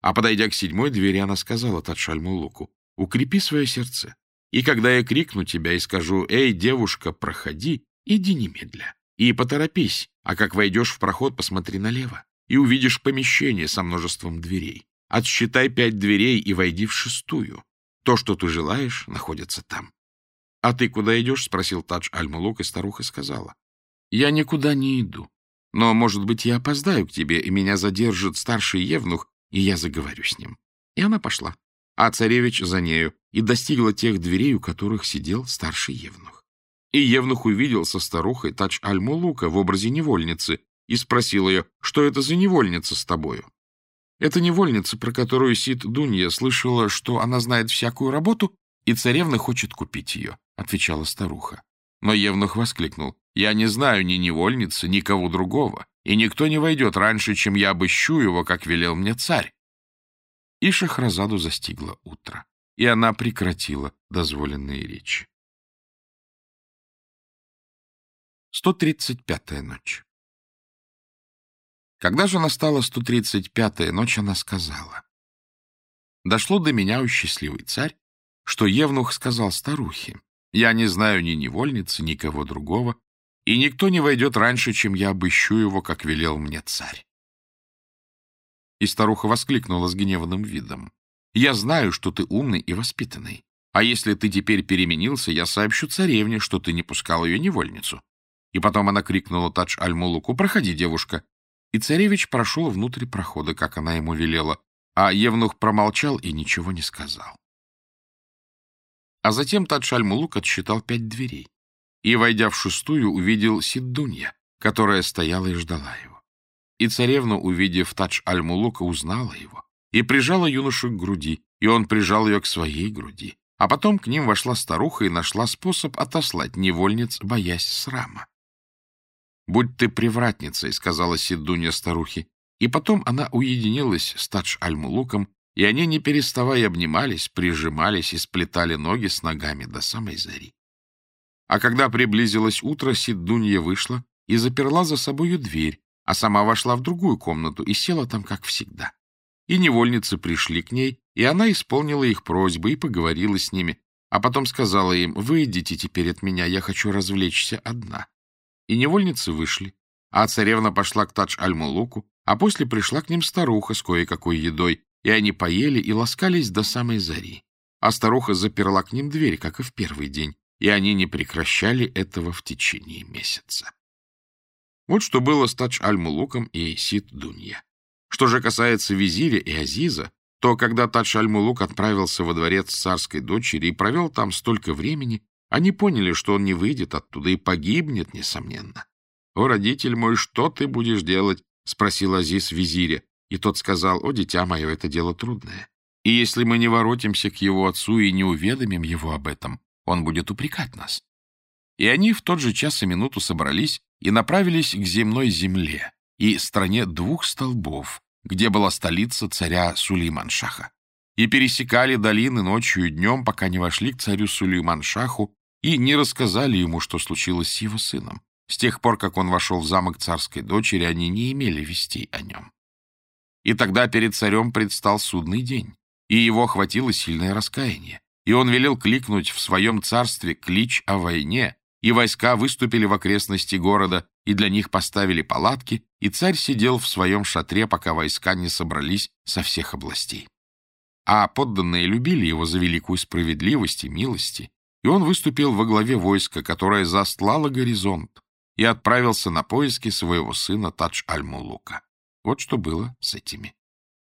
А подойдя к седьмой двери, она сказала Татшальмулуку, «Укрепи свое сердце, и когда я крикну тебя и скажу, «Эй, девушка, проходи», иди немедля, и поторопись, а как войдешь в проход, посмотри налево, и увидишь помещение со множеством дверей. Отсчитай пять дверей и войди в шестую. То, что ты желаешь, находится там. — А ты куда идешь? — спросил Тадж Аль-Мулук, и старуха сказала. — Я никуда не иду. Но, может быть, я опоздаю к тебе, и меня задержит старший евнух, и я заговорю с ним. И она пошла. А царевич за нею и достигла тех дверей, у которых сидел старший евнух. И евнух увидел со старухой Тадж Аль-Мулука в образе невольницы и спросил ее, что это за невольница с тобою. Это невольница, про которую Сид Дунья слышала, что она знает всякую работу, и царевна хочет купить ее, — отвечала старуха. Но Евнух воскликнул. «Я не знаю ни невольницы, ни кого другого, и никто не войдет раньше, чем я обыщу его, как велел мне царь». И Шахразаду застигло утро, и она прекратила дозволенные речи. 135-я ночь Когда же настала 135-я ночь, она сказала. «Дошло до меня, у счастливый царь, что Евнух сказал старухе, «Я не знаю ни невольницы, ни кого другого, и никто не войдет раньше, чем я обыщу его, как велел мне царь». И старуха воскликнула с гневным видом, «Я знаю, что ты умный и воспитанный, а если ты теперь переменился, я сообщу царевне, что ты не пускал ее невольницу». И потом она крикнула Тадж Аль-Мулуку, «Проходи, девушка». И царевич прошел внутрь прохода, как она ему велела, а Евнух промолчал и ничего не сказал. А затем Тадж-Аль-Мулук отсчитал пять дверей и, войдя в шестую, увидел Сиддунья, которая стояла и ждала его. И царевна, увидев Тадж-Аль-Мулука, узнала его и прижала юношу к груди, и он прижал ее к своей груди. А потом к ним вошла старуха и нашла способ отослать невольниц, боясь срама. «Будь ты привратницей», — сказала Сиддунья старухе. И потом она уединилась с Тадж-Аль-Мулуком и они, не переставая, обнимались, прижимались и сплетали ноги с ногами до самой зари. А когда приблизилось утро, Сиддунья вышла и заперла за собою дверь, а сама вошла в другую комнату и села там, как всегда. И невольницы пришли к ней, и она исполнила их просьбы и поговорила с ними, а потом сказала им, «Вы идите теперь от меня, я хочу развлечься одна». И невольницы вышли, а царевна пошла к Тадж-Аль-Мулуку, а после пришла к ним старуха с кое-какой едой, и они поели и ласкались до самой зари. А старуха заперла к ним дверь, как и в первый день, и они не прекращали этого в течение месяца. Вот что было с Тадж-Аль-Мулуком и Сид-Дунья. Что же касается визиря и Азиза, то когда Тадж-Аль-Мулук отправился во дворец царской дочери и провел там столько времени, они поняли, что он не выйдет оттуда и погибнет, несомненно. — О, родитель мой, что ты будешь делать? — спросил Азиз визиря. И тот сказал, «О, дитя мое, это дело трудное. И если мы не воротимся к его отцу и не уведомим его об этом, он будет упрекать нас». И они в тот же час и минуту собрались и направились к земной земле и стране двух столбов, где была столица царя Сулейман-Шаха. И пересекали долины ночью и днем, пока не вошли к царю Сулейман-Шаху и не рассказали ему, что случилось с его сыном. С тех пор, как он вошел в замок царской дочери, они не имели вестей о нем. И тогда перед царем предстал судный день, и его охватило сильное раскаяние. И он велел кликнуть в своем царстве клич о войне, и войска выступили в окрестности города, и для них поставили палатки, и царь сидел в своем шатре, пока войска не собрались со всех областей. А подданные любили его за великую справедливость и милости, и он выступил во главе войска, которое застлало горизонт, и отправился на поиски своего сына Тадж-Аль-Мулука. Вот что было с этими.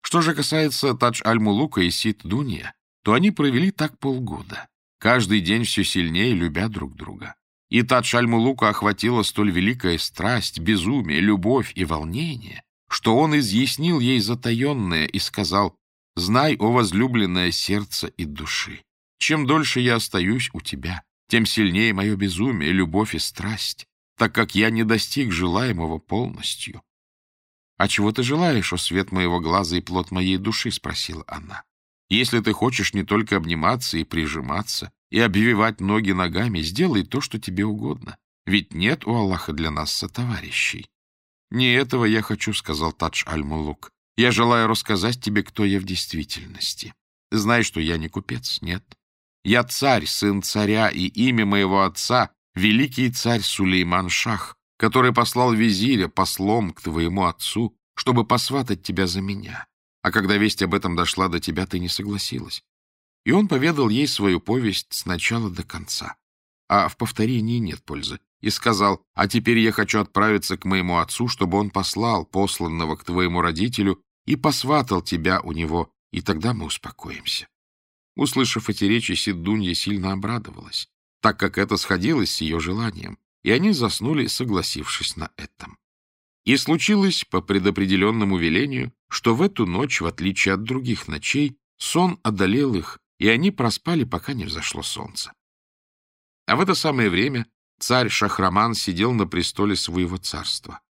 Что же касается Тадж-Аль-Мулука и Сид-Дунья, то они провели так полгода, каждый день все сильнее любя друг друга. И Тадж-Аль-Мулука охватила столь великая страсть, безумие, любовь и волнение, что он изъяснил ей затаенное и сказал, «Знай, о возлюбленное сердце и души, чем дольше я остаюсь у тебя, тем сильнее мое безумие, любовь и страсть, так как я не достиг желаемого полностью. — А чего ты желаешь, о свет моего глаза и плод моей души? — спросила она. Если ты хочешь не только обниматься и прижиматься, и обвивать ноги ногами, сделай то, что тебе угодно. Ведь нет у Аллаха для нас сотоварищей. «Не этого я хочу», — сказал Тадж Аль-Мулук. «Я желаю рассказать тебе, кто я в действительности. Знай, что я не купец, нет. Я царь, сын царя, и имя моего отца — великий царь Сулейман Шах, который послал визиря послом к твоему отцу, чтобы посватать тебя за меня. А когда весть об этом дошла до тебя, ты не согласилась. И он поведал ей свою повесть с начала до конца. А в повторении нет пользы. И сказал, а теперь я хочу отправиться к моему отцу, чтобы он послал посланного к твоему родителю и посватал тебя у него, и тогда мы успокоимся. Услышав эти речи, Сиддунья сильно обрадовалась, так как это сходилось с ее желанием, и они заснули, согласившись на этом. И случилось по предопределенному велению, что в эту ночь, в отличие от других ночей, сон одолел их, и они проспали, пока не взошло солнце. А в это самое время царь Шахраман сидел на престоле своего царства,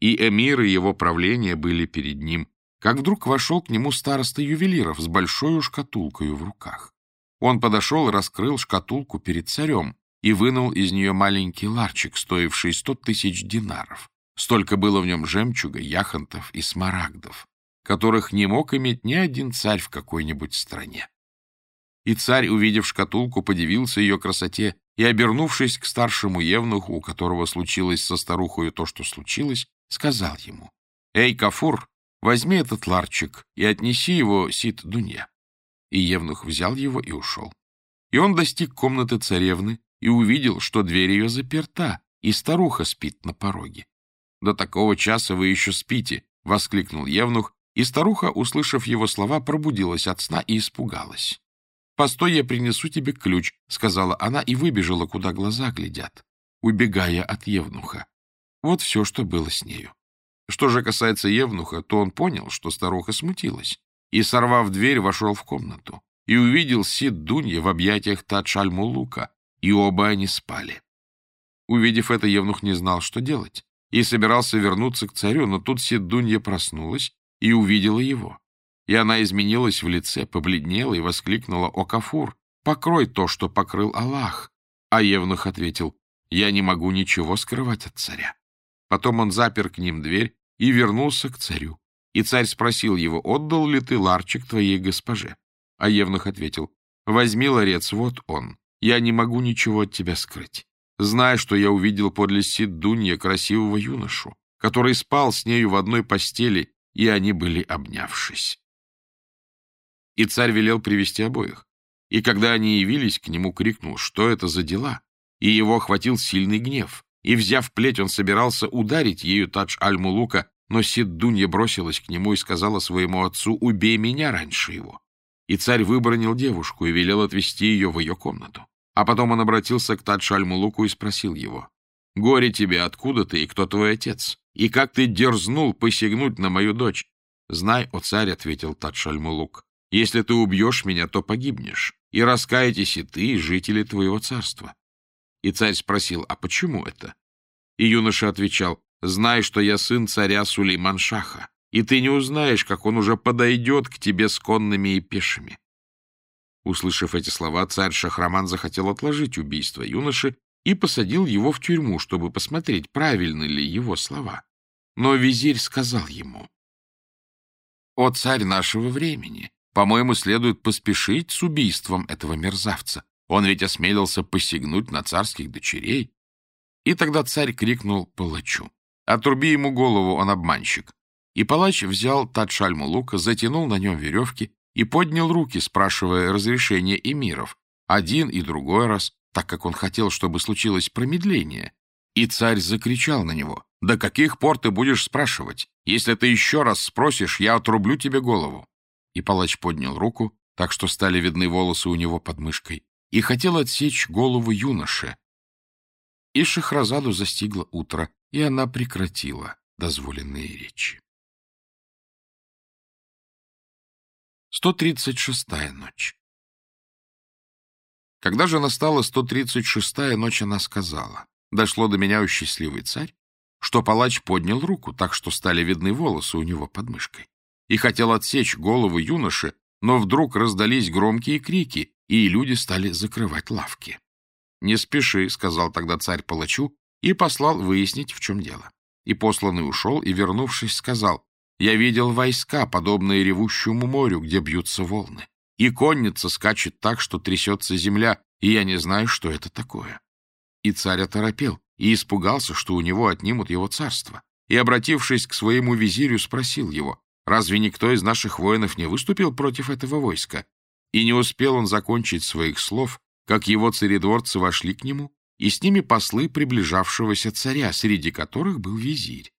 и эмиры его правления были перед ним, как вдруг вошел к нему староста ювелиров с большой шкатулкой в руках. Он подошел и раскрыл шкатулку перед царем и вынул из нее маленький ларчик, стоивший сто тысяч динаров. Столько было в нем жемчуга, яхонтов и смарагдов, которых не мог иметь ни один царь в какой-нибудь стране. И царь, увидев шкатулку, подивился ее красоте и, обернувшись к старшему евнуху, у которого случилось со старухою то, что случилось, сказал ему, «Эй, Кафур, возьми этот ларчик и отнеси его Сид-Дунья». И евнух взял его и ушел. И он достиг комнаты царевны и увидел, что дверь ее заперта, и старуха спит на пороге. «До такого часа вы еще спите!» — воскликнул Евнух, и старуха, услышав его слова, пробудилась от сна и испугалась. «Постой, я принесу тебе ключ», — сказала она и выбежала, куда глаза глядят, убегая от Евнуха. Вот все, что было с нею. Что же касается Евнуха, то он понял, что старуха смутилась, и, сорвав дверь, вошел в комнату и увидел Сид Дунья в объятиях Тадж-Аль-Мулука, и оба они спали. Увидев это, Евнух не знал, что делать и собирался вернуться к царю, но тут Седунья проснулась и увидела его. И она изменилась в лице, побледнела и воскликнула «О, Кафур, покрой то, что покрыл Аллах!» А Евнух ответил «Я не могу ничего скрывать от царя». Потом он запер к ним дверь и вернулся к царю. И царь спросил его, отдал ли ты ларчик твоей госпоже? А Евнух ответил, возьми ларец, вот он, я не могу ничего от тебя скрыть. Знай, что я увидел подле Сидунья красивого юношу, который спал с нею в одной постели, и они были обнявшись. И царь велел привести обоих. И когда они явились, к нему крикнул, что это за дела, и его охватил сильный гнев. И, взяв плеть, он собирался ударить ею Тадж Аль-Мулука, но Сиддунья бросилась к нему и сказала своему отцу, «Убей меня раньше его». И царь выбронил девушку и велел отвести ее в ее комнату. А потом он обратился к Тадж-Аль-Мулуку и спросил его, «Горе тебе, откуда ты и кто твой отец? И как ты дерзнул посягнуть на мою дочь?» «Знай, о царь», — ответил Тадж-Аль-Мулук, «если ты убьешь меня, то погибнешь, и раскаетесь и ты, и жители твоего царства». И царь спросил, «А почему это?» И юноша отвечал, «Знай, что я сын царя Сулейман-Шаха, и ты не узнаешь, как он уже подойдет к тебе с конными и пешими. Услышав эти слова, царь Шахраман захотел отложить убийство юноши и посадил его в тюрьму, чтобы посмотреть, правильны ли его слова. Но визирь сказал ему, «О царь нашего времени, по-моему, следует поспешить с убийством этого мерзавца. Он ведь осмелился посягнуть на царских дочерей». И тогда царь крикнул палачу, «Отруби ему голову, он обманщик». И палач взял Тадшальму лука, затянул на нем веревки и поднял руки, спрашивая разрешения эмиров, один и другой раз, так как он хотел, чтобы случилось промедление. И царь закричал на него, «До каких пор ты будешь спрашивать? Если ты еще раз спросишь, я отрублю тебе голову». И палач поднял руку, так что стали видны волосы у него под мышкой, и хотел отсечь голову юноше. И Шахразаду застигло утро, и она прекратила дозволенные речи. 136-я ночь. Когда же настала 136-я ночь, она сказала, «Дошло до меня, у счастливый царь, что палач поднял руку, так что стали видны волосы у него под мышкой, и хотел отсечь голову юноши, но вдруг раздались громкие крики, и люди стали закрывать лавки. «Не спеши», — сказал тогда царь палачу, и послал выяснить, в чем дело. И посланный ушел, и, вернувшись, сказал, «Я видел войска, подобные ревущему морю, где бьются волны, и конница скачет так, что трясется земля, и я не знаю, что это такое». И царь оторопел, и испугался, что у него отнимут его царство, и, обратившись к своему визирю, спросил его, «Разве никто из наших воинов не выступил против этого войска?» И не успел он закончить своих слов, как его царедворцы вошли к нему и с ними послы приближавшегося царя, среди которых был визирь.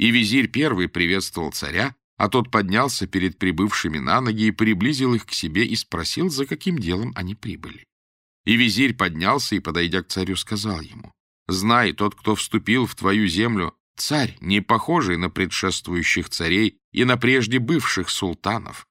И визирь первый приветствовал царя, а тот поднялся перед прибывшими на ноги и приблизил их к себе и спросил, за каким делом они прибыли. И визирь поднялся и, подойдя к царю, сказал ему, «Знай, тот, кто вступил в твою землю, царь, не похожий на предшествующих царей и на прежде бывших султанов».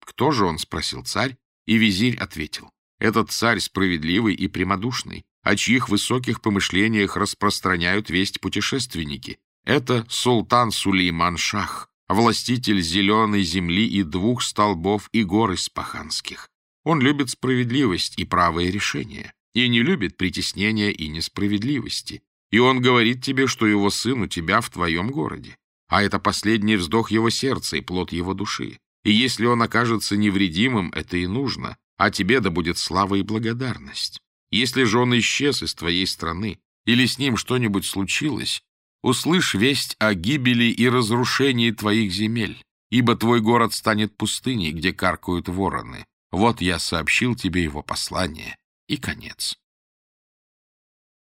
«Кто же он?» — спросил царь, и визирь ответил, «Этот царь справедливый и прямодушный, о чьих высоких помышлениях распространяют весть путешественники. Это султан Сулейман-Шах, властитель зеленой земли и двух столбов и гор испаханских. Он любит справедливость и правое решение, и не любит притеснения и несправедливости. И он говорит тебе, что его сын у тебя в твоем городе. А это последний вздох его сердца и плод его души. И если он окажется невредимым, это и нужно, а тебе да будет слава и благодарность. Если же он исчез из твоей страны, или с ним что-нибудь случилось, услышь весть о гибели и разрушении твоих земель, ибо твой город станет пустыней, где каркают вороны. Вот я сообщил тебе его послание. И конец.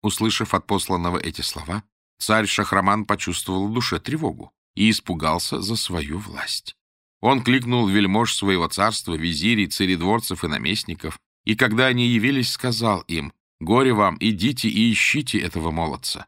Услышав от посланного эти слова, царь Шахраман почувствовал в душе тревогу и испугался за свою власть. Он кликнул вельмож своего царства, визирей, царедворцев и наместников, и когда они явились, сказал им, «Горе вам, идите и ищите этого молодца».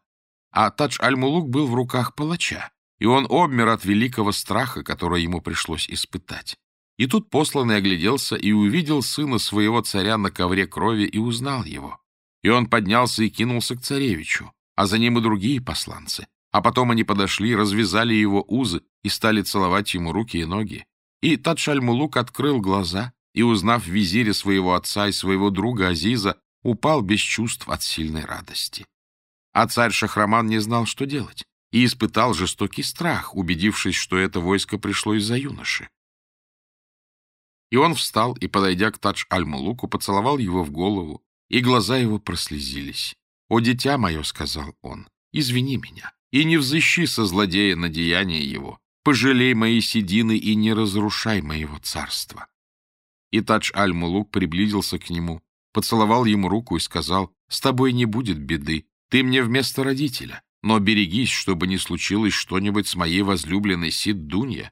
А Тадж-аль-Мулук был в руках палача, и он обмер от великого страха, который ему пришлось испытать. И тут посланный огляделся и увидел сына своего царя на ковре крови и узнал его. И он поднялся и кинулся к царевичу, а за ним и другие посланцы. А потом они подошли, развязали его узы и стали целовать ему руки и ноги. И Тадж-аль-Мулук открыл глаза и, узнав визире своего отца и своего друга Азиза, упал без чувств от сильной радости. А царь Шахраман не знал, что делать, и испытал жестокий страх, убедившись, что это войско пришло из-за юноши. И он встал и, подойдя к Тадж-аль-Мулуку, поцеловал его в голову, и глаза его прослезились. «О, дитя мое», — сказал он, — «извини меня, и не взыщи со злодея на деяние его, пожалей мои седины и не разрушай моего царства». И Тадж-аль-Мулук приблизился к нему, поцеловал ему руку и сказал, «С тобой не будет беды, ты мне вместо родителя, но берегись, чтобы не случилось что-нибудь с моей возлюбленной Сид-Дунья».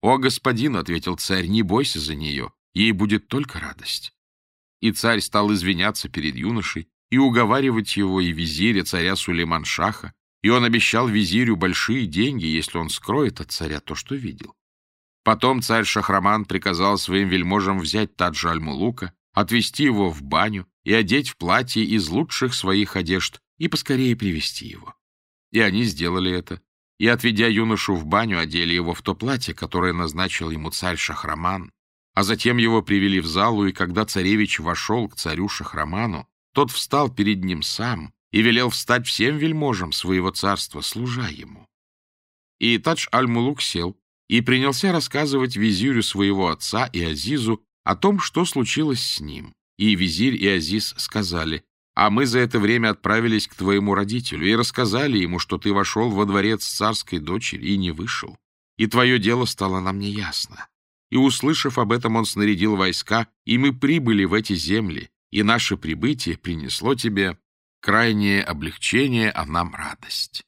«О, господин», — ответил царь, — «не бойся за нее, ей будет только радость». И царь стал извиняться перед юношей и уговаривать его и визиря царя Сулейман-Шаха, и он обещал визирю большие деньги, если он скроет от царя то, что видел. Потом царь Шахраман приказал своим вельможам взять Таджа Аль-Мулука, отвезти его в баню и одеть в платье из лучших своих одежд и поскорее привести его. И они сделали это, и, отведя юношу в баню, одели его в то платье, которое назначил ему царь Шахраман, а затем его привели в залу, и когда царевич вошел к царю Шахраману, тот встал перед ним сам и велел встать всем вельможам своего царства, служа ему. И Тадж Аль-Мулук сел, и принялся рассказывать визирю своего отца и Азизу о том, что случилось с ним. И визирь и Азиз сказали, «А мы за это время отправились к твоему родителю и рассказали ему, что ты вошел во дворец царской дочери и не вышел, и твое дело стало нам неясно. И, услышав об этом, он снарядил войска, и мы прибыли в эти земли, и наше прибытие принесло тебе крайнее облегчение, а нам радость.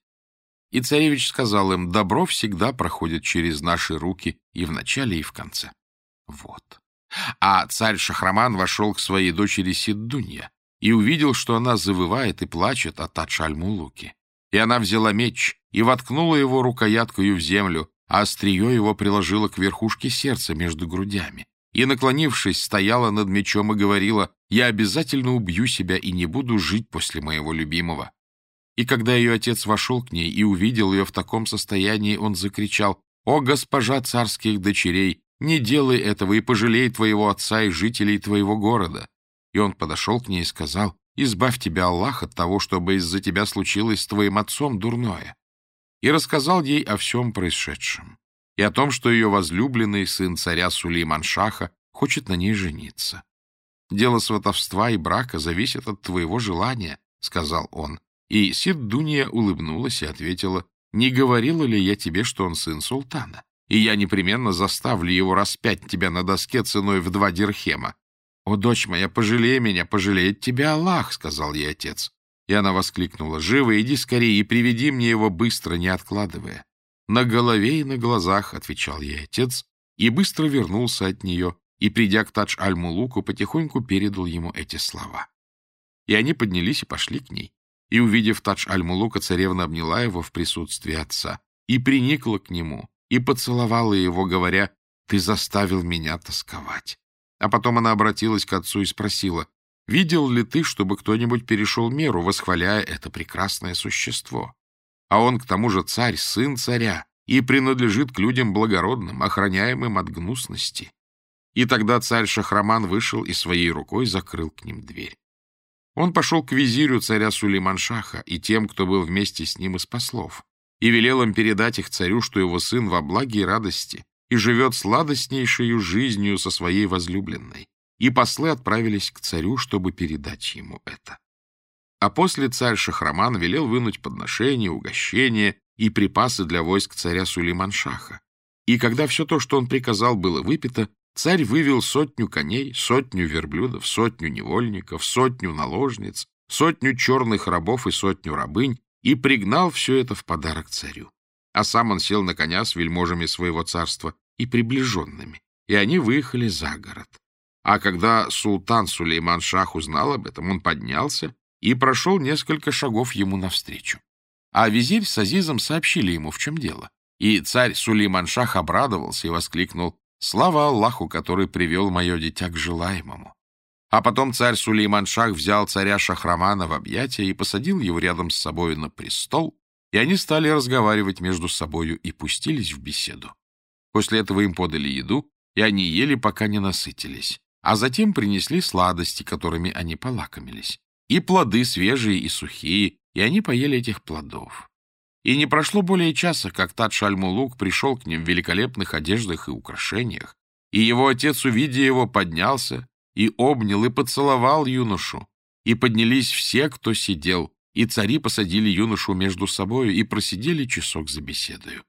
И царевич сказал им, добро всегда проходит через наши руки и в начале, и в конце. Вот. А царь Шахраман вошел к своей дочери Сиддунья и увидел, что она завывает и плачет от Тадж-аль-Мулуки. И она взяла меч и воткнула его рукояткою в землю, а острие его приложила к верхушке сердца между грудями. И, наклонившись, стояла над мечом и говорила, «Я обязательно убью себя и не буду жить после моего любимого». И когда ее отец вошел к ней и увидел ее в таком состоянии, он закричал, «О, госпожа царских дочерей! Не делай этого и пожалей твоего отца и жителей твоего города. И он подошел к ней и сказал, избавь тебя, Аллах, от того, чтобы из-за тебя случилось с твоим отцом дурное. И рассказал ей о всем происшедшем, и о том, что ее возлюбленный сын царя Сулейман-Шаха хочет на ней жениться. «Дело сватовства и брака зависит от твоего желания», — сказал он. И Сиддуния улыбнулась и ответила, «Не говорила ли я тебе, что он сын султана? И я непременно заставлю его распять тебя на доске ценой в два дирхема. «О, дочь моя, пожалей меня, пожалеет тебя Аллах», — сказал ей отец. И она воскликнула, «Живо, иди скорее и приведи мне его быстро, не откладывая». «На голове и на глазах», — отвечал ей отец, и быстро вернулся от нее, и, придя к Тадж-Аль-Мулуку, потихоньку передал ему эти слова. И они поднялись и пошли к ней. И, увидев Тадж-Аль-Мулука, царевна обняла его в присутствии отца и приникла к нему, и поцеловала его, говоря, «Ты заставил меня тосковать». А потом она обратилась к отцу и спросила, «Видел ли ты, чтобы кто-нибудь перешел меру, восхваляя это прекрасное существо? А он, к тому же, царь, сын царя, и принадлежит к людям благородным, охраняемым от гнусности». И тогда царь Шахраман вышел и своей рукой закрыл к ним дверь. Он пошел к визирю царя Сулейманшаха и тем, кто был вместе с ним из послов, и велел им передать их царю, что его сын во благе и радости и живет сладостнейшей жизнью со своей возлюбленной. И послы отправились к царю, чтобы передать ему это. А после царь Шахраман велел вынуть подношения, угощения и припасы для войск царя Сулейман-Шаха. И когда все то, что он приказал, было выпито, царь вывел сотню коней, сотню верблюдов, сотню невольников, сотню наложниц, сотню черных рабов и сотню рабынь, и пригнал все это в подарок царю. А сам он сел на коня с вельможами своего царства и приближенными, и они выехали за город. А когда султан Сулейман-Шах узнал об этом, он поднялся и прошел несколько шагов ему навстречу. А визирь с Азизом сообщили ему, в чем дело. И царь Сулейман-Шах обрадовался и воскликнул «Слава Аллаху, который привел мое дитя к желаемому». А потом царь Сулейман-Шах взял царя Шахрамана в объятия и посадил его рядом с собою на престол, и они стали разговаривать между собою и пустились в беседу. После этого им подали еду, и они ели, пока не насытились, а затем принесли сладости, которыми они полакомились, и плоды свежие и сухие, и они поели этих плодов. И не прошло более часа, как Тадж-Аль-Мулук пришел к ним в великолепных одеждах и украшениях, и его отец, увидя его, поднялся и обнял и поцеловал юношу, и поднялись все, кто сидел, и цари посадили юношу между собою и просидели часок за беседою.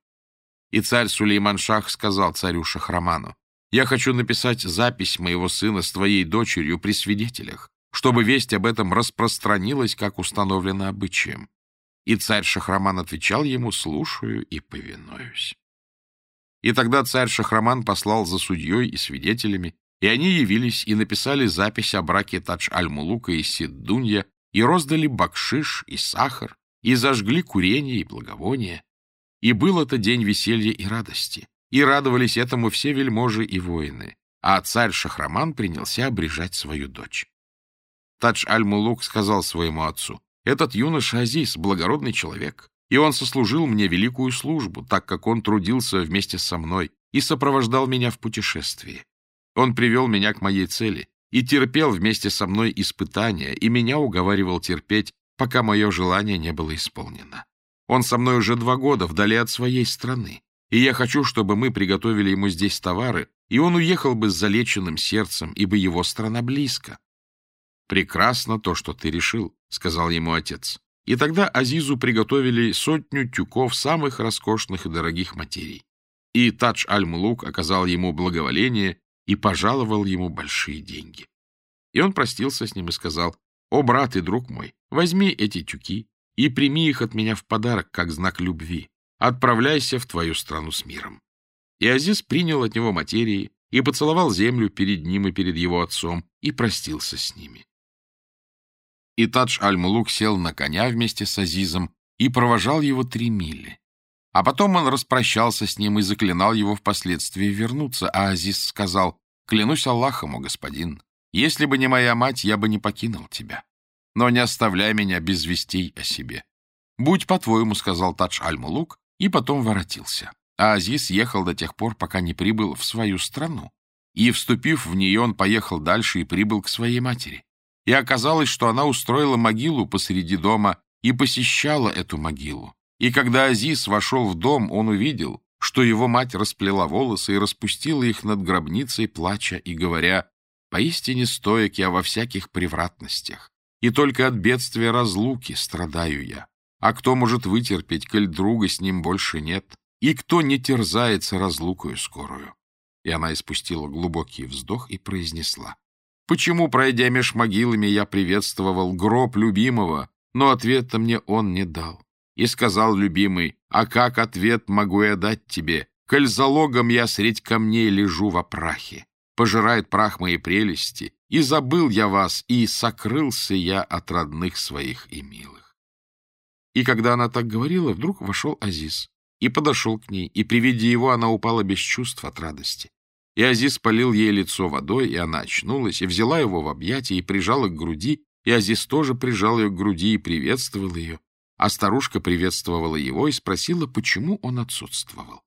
И царь Сулейман-Шах сказал царю Шахраману, «Я хочу написать запись моего сына с твоей дочерью при свидетелях, чтобы весть об этом распространилась, как установлено обычаем». И царь Шахраман отвечал ему, «Слушаю и повинуюсь». И тогда царь Шахраман послал за судьей и свидетелями, и они явились и написали запись о браке Тадж-Аль-Мулука и Сиддунья, и роздали бакшиш и сахар, и зажгли курение и благовония. И был это день веселья и радости, и радовались этому все вельможи и воины, а царь Шахраман принялся обрежать свою дочь. Тадж-Аль-Мулук сказал своему отцу, «Этот юноша Азиз — благородный человек, и он сослужил мне великую службу, так как он трудился вместе со мной и сопровождал меня в путешествии. Он привел меня к моей цели и терпел вместе со мной испытания, и меня уговаривал терпеть, пока мое желание не было исполнено. Он со мной уже два года вдали от своей страны, и я хочу, чтобы мы приготовили ему здесь товары, и он уехал бы с залеченным сердцем, ибо его страна близко. «Прекрасно то, что ты решил», — сказал ему отец. И тогда Азизу приготовили сотню тюков самых роскошных и дорогих материй. И Тадж Аль-Мулук оказал ему благоволение и пожаловал ему большие деньги. И он простился с ним и сказал, «О, брат и друг мой, возьми эти тюки и прими их от меня в подарок, как знак любви. Отправляйся в твою страну с миром». И Азиз принял от него материи и поцеловал землю перед ним и перед его отцом и простился с ними. И Тадж Аль-Мулук сел на коня вместе с Азизом и провожал его три мили. А потом он распрощался с ним и заклинал его впоследствии вернуться, а Азиз сказал, «Клянусь Аллахом, о господин, если бы не моя мать, я бы не покинул тебя. Но не оставляй меня без вестей о себе». «Будь по-твоему», — сказал Тадж Аль-Мулук, и потом воротился. а Азиз ехал до тех пор, пока не прибыл в свою страну. И, вступив в нее, он поехал дальше и прибыл к своей матери. И оказалось, что она устроила могилу посреди дома и посещала эту могилу. И когда Азиз вошел в дом, он увидел, что его мать расплела волосы и распустила их над гробницей, плача и говоря, «Поистине стоек я во всяких превратностях, и только от бедствия разлуки страдаю я. А кто может вытерпеть, коль друга с ним больше нет? И кто не терзается разлукою скорую?» И она испустила глубокий вздох и произнесла, «Почему, пройдя меж могилами, я приветствовал гроб любимого, но ответа мне он не дал?» И сказал любимый, «А как ответ могу я дать тебе, коль залогом я средь камней лежу во прахе? Пожирает прах мои прелести, и забыл я вас, и сокрылся я от родных своих и милых». И когда она так говорила, вдруг вошел Азиз и подошел к ней, и при виде его она упала без чувств от радости. И Азиз полил ей лицо водой, и она очнулась, и взяла его в объятия, и прижала к груди, и Азиз тоже прижал ее к груди и приветствовал ее. А старушка приветствовала его и спросила, почему он отсутствовал.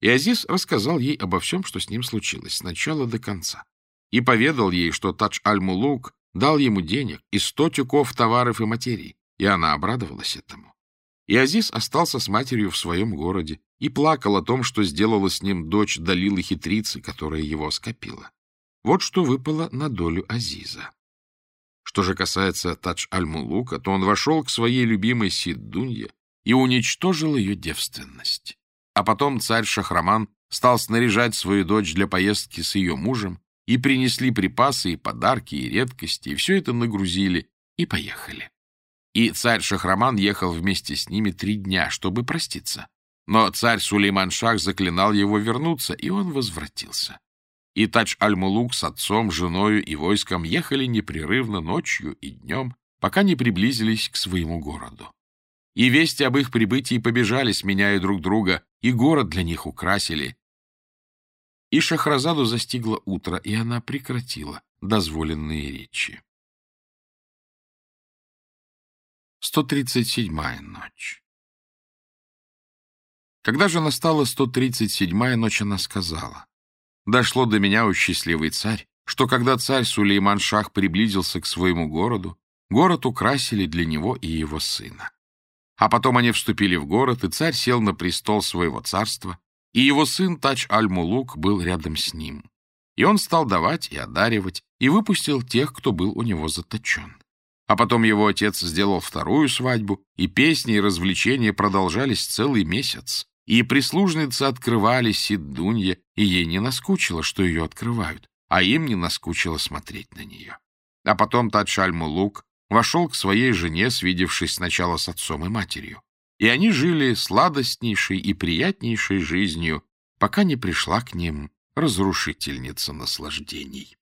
И Азиз рассказал ей обо всем, что с ним случилось, с начала до конца, и поведал ей, что Тадж-Аль-Мулук дал ему денег и сто тюков товаров и материй, и она обрадовалась этому. И Азиз остался с матерью в своем городе и плакал о том, что сделала с ним дочь Далилы Хитрицы, которая его скопила. Вот что выпало на долю Азиза. Что же касается Тадж-Аль-Мулука, то он вошел к своей любимой Сиддунье и уничтожил ее девственность. А потом царь Шахраман стал снаряжать свою дочь для поездки с ее мужем, и принесли припасы, и подарки, и редкости, и все это нагрузили, и поехали. И царь Шахраман ехал вместе с ними три дня, чтобы проститься. Но царь Сулейман-Шах заклинал его вернуться, и он возвратился. И Тач-Аль-Мулук с отцом, женою и войском ехали непрерывно ночью и днем, пока не приблизились к своему городу. И вести об их прибытии побежали, сменяя друг друга, и город для них украсили. И Шахразаду застигло утро, и она прекратила дозволенные речи. 137-я ночь Когда же настала 137-я ночь, она сказала, «Дошло до меня, у счастливый царь, что когда царь Сулейман-Шах приблизился к своему городу, город украсили для него и его сына. А потом они вступили в город, и царь сел на престол своего царства, и его сын Тач-Аль-Мулук был рядом с ним. И он стал давать и одаривать, и выпустил тех, кто был у него заточен. А потом его отец сделал вторую свадьбу, и песни и развлечения продолжались целый месяц. И прислужницы открывали Сиддунье, и ей не наскучило, что ее открывают, а им не наскучило смотреть на нее. А потом Тадшаль-Мулук вошел к своей жене, свидевшись сначала с отцом и матерью. И они жили сладостнейшей и приятнейшей жизнью, пока не пришла к ним разрушительница наслаждений.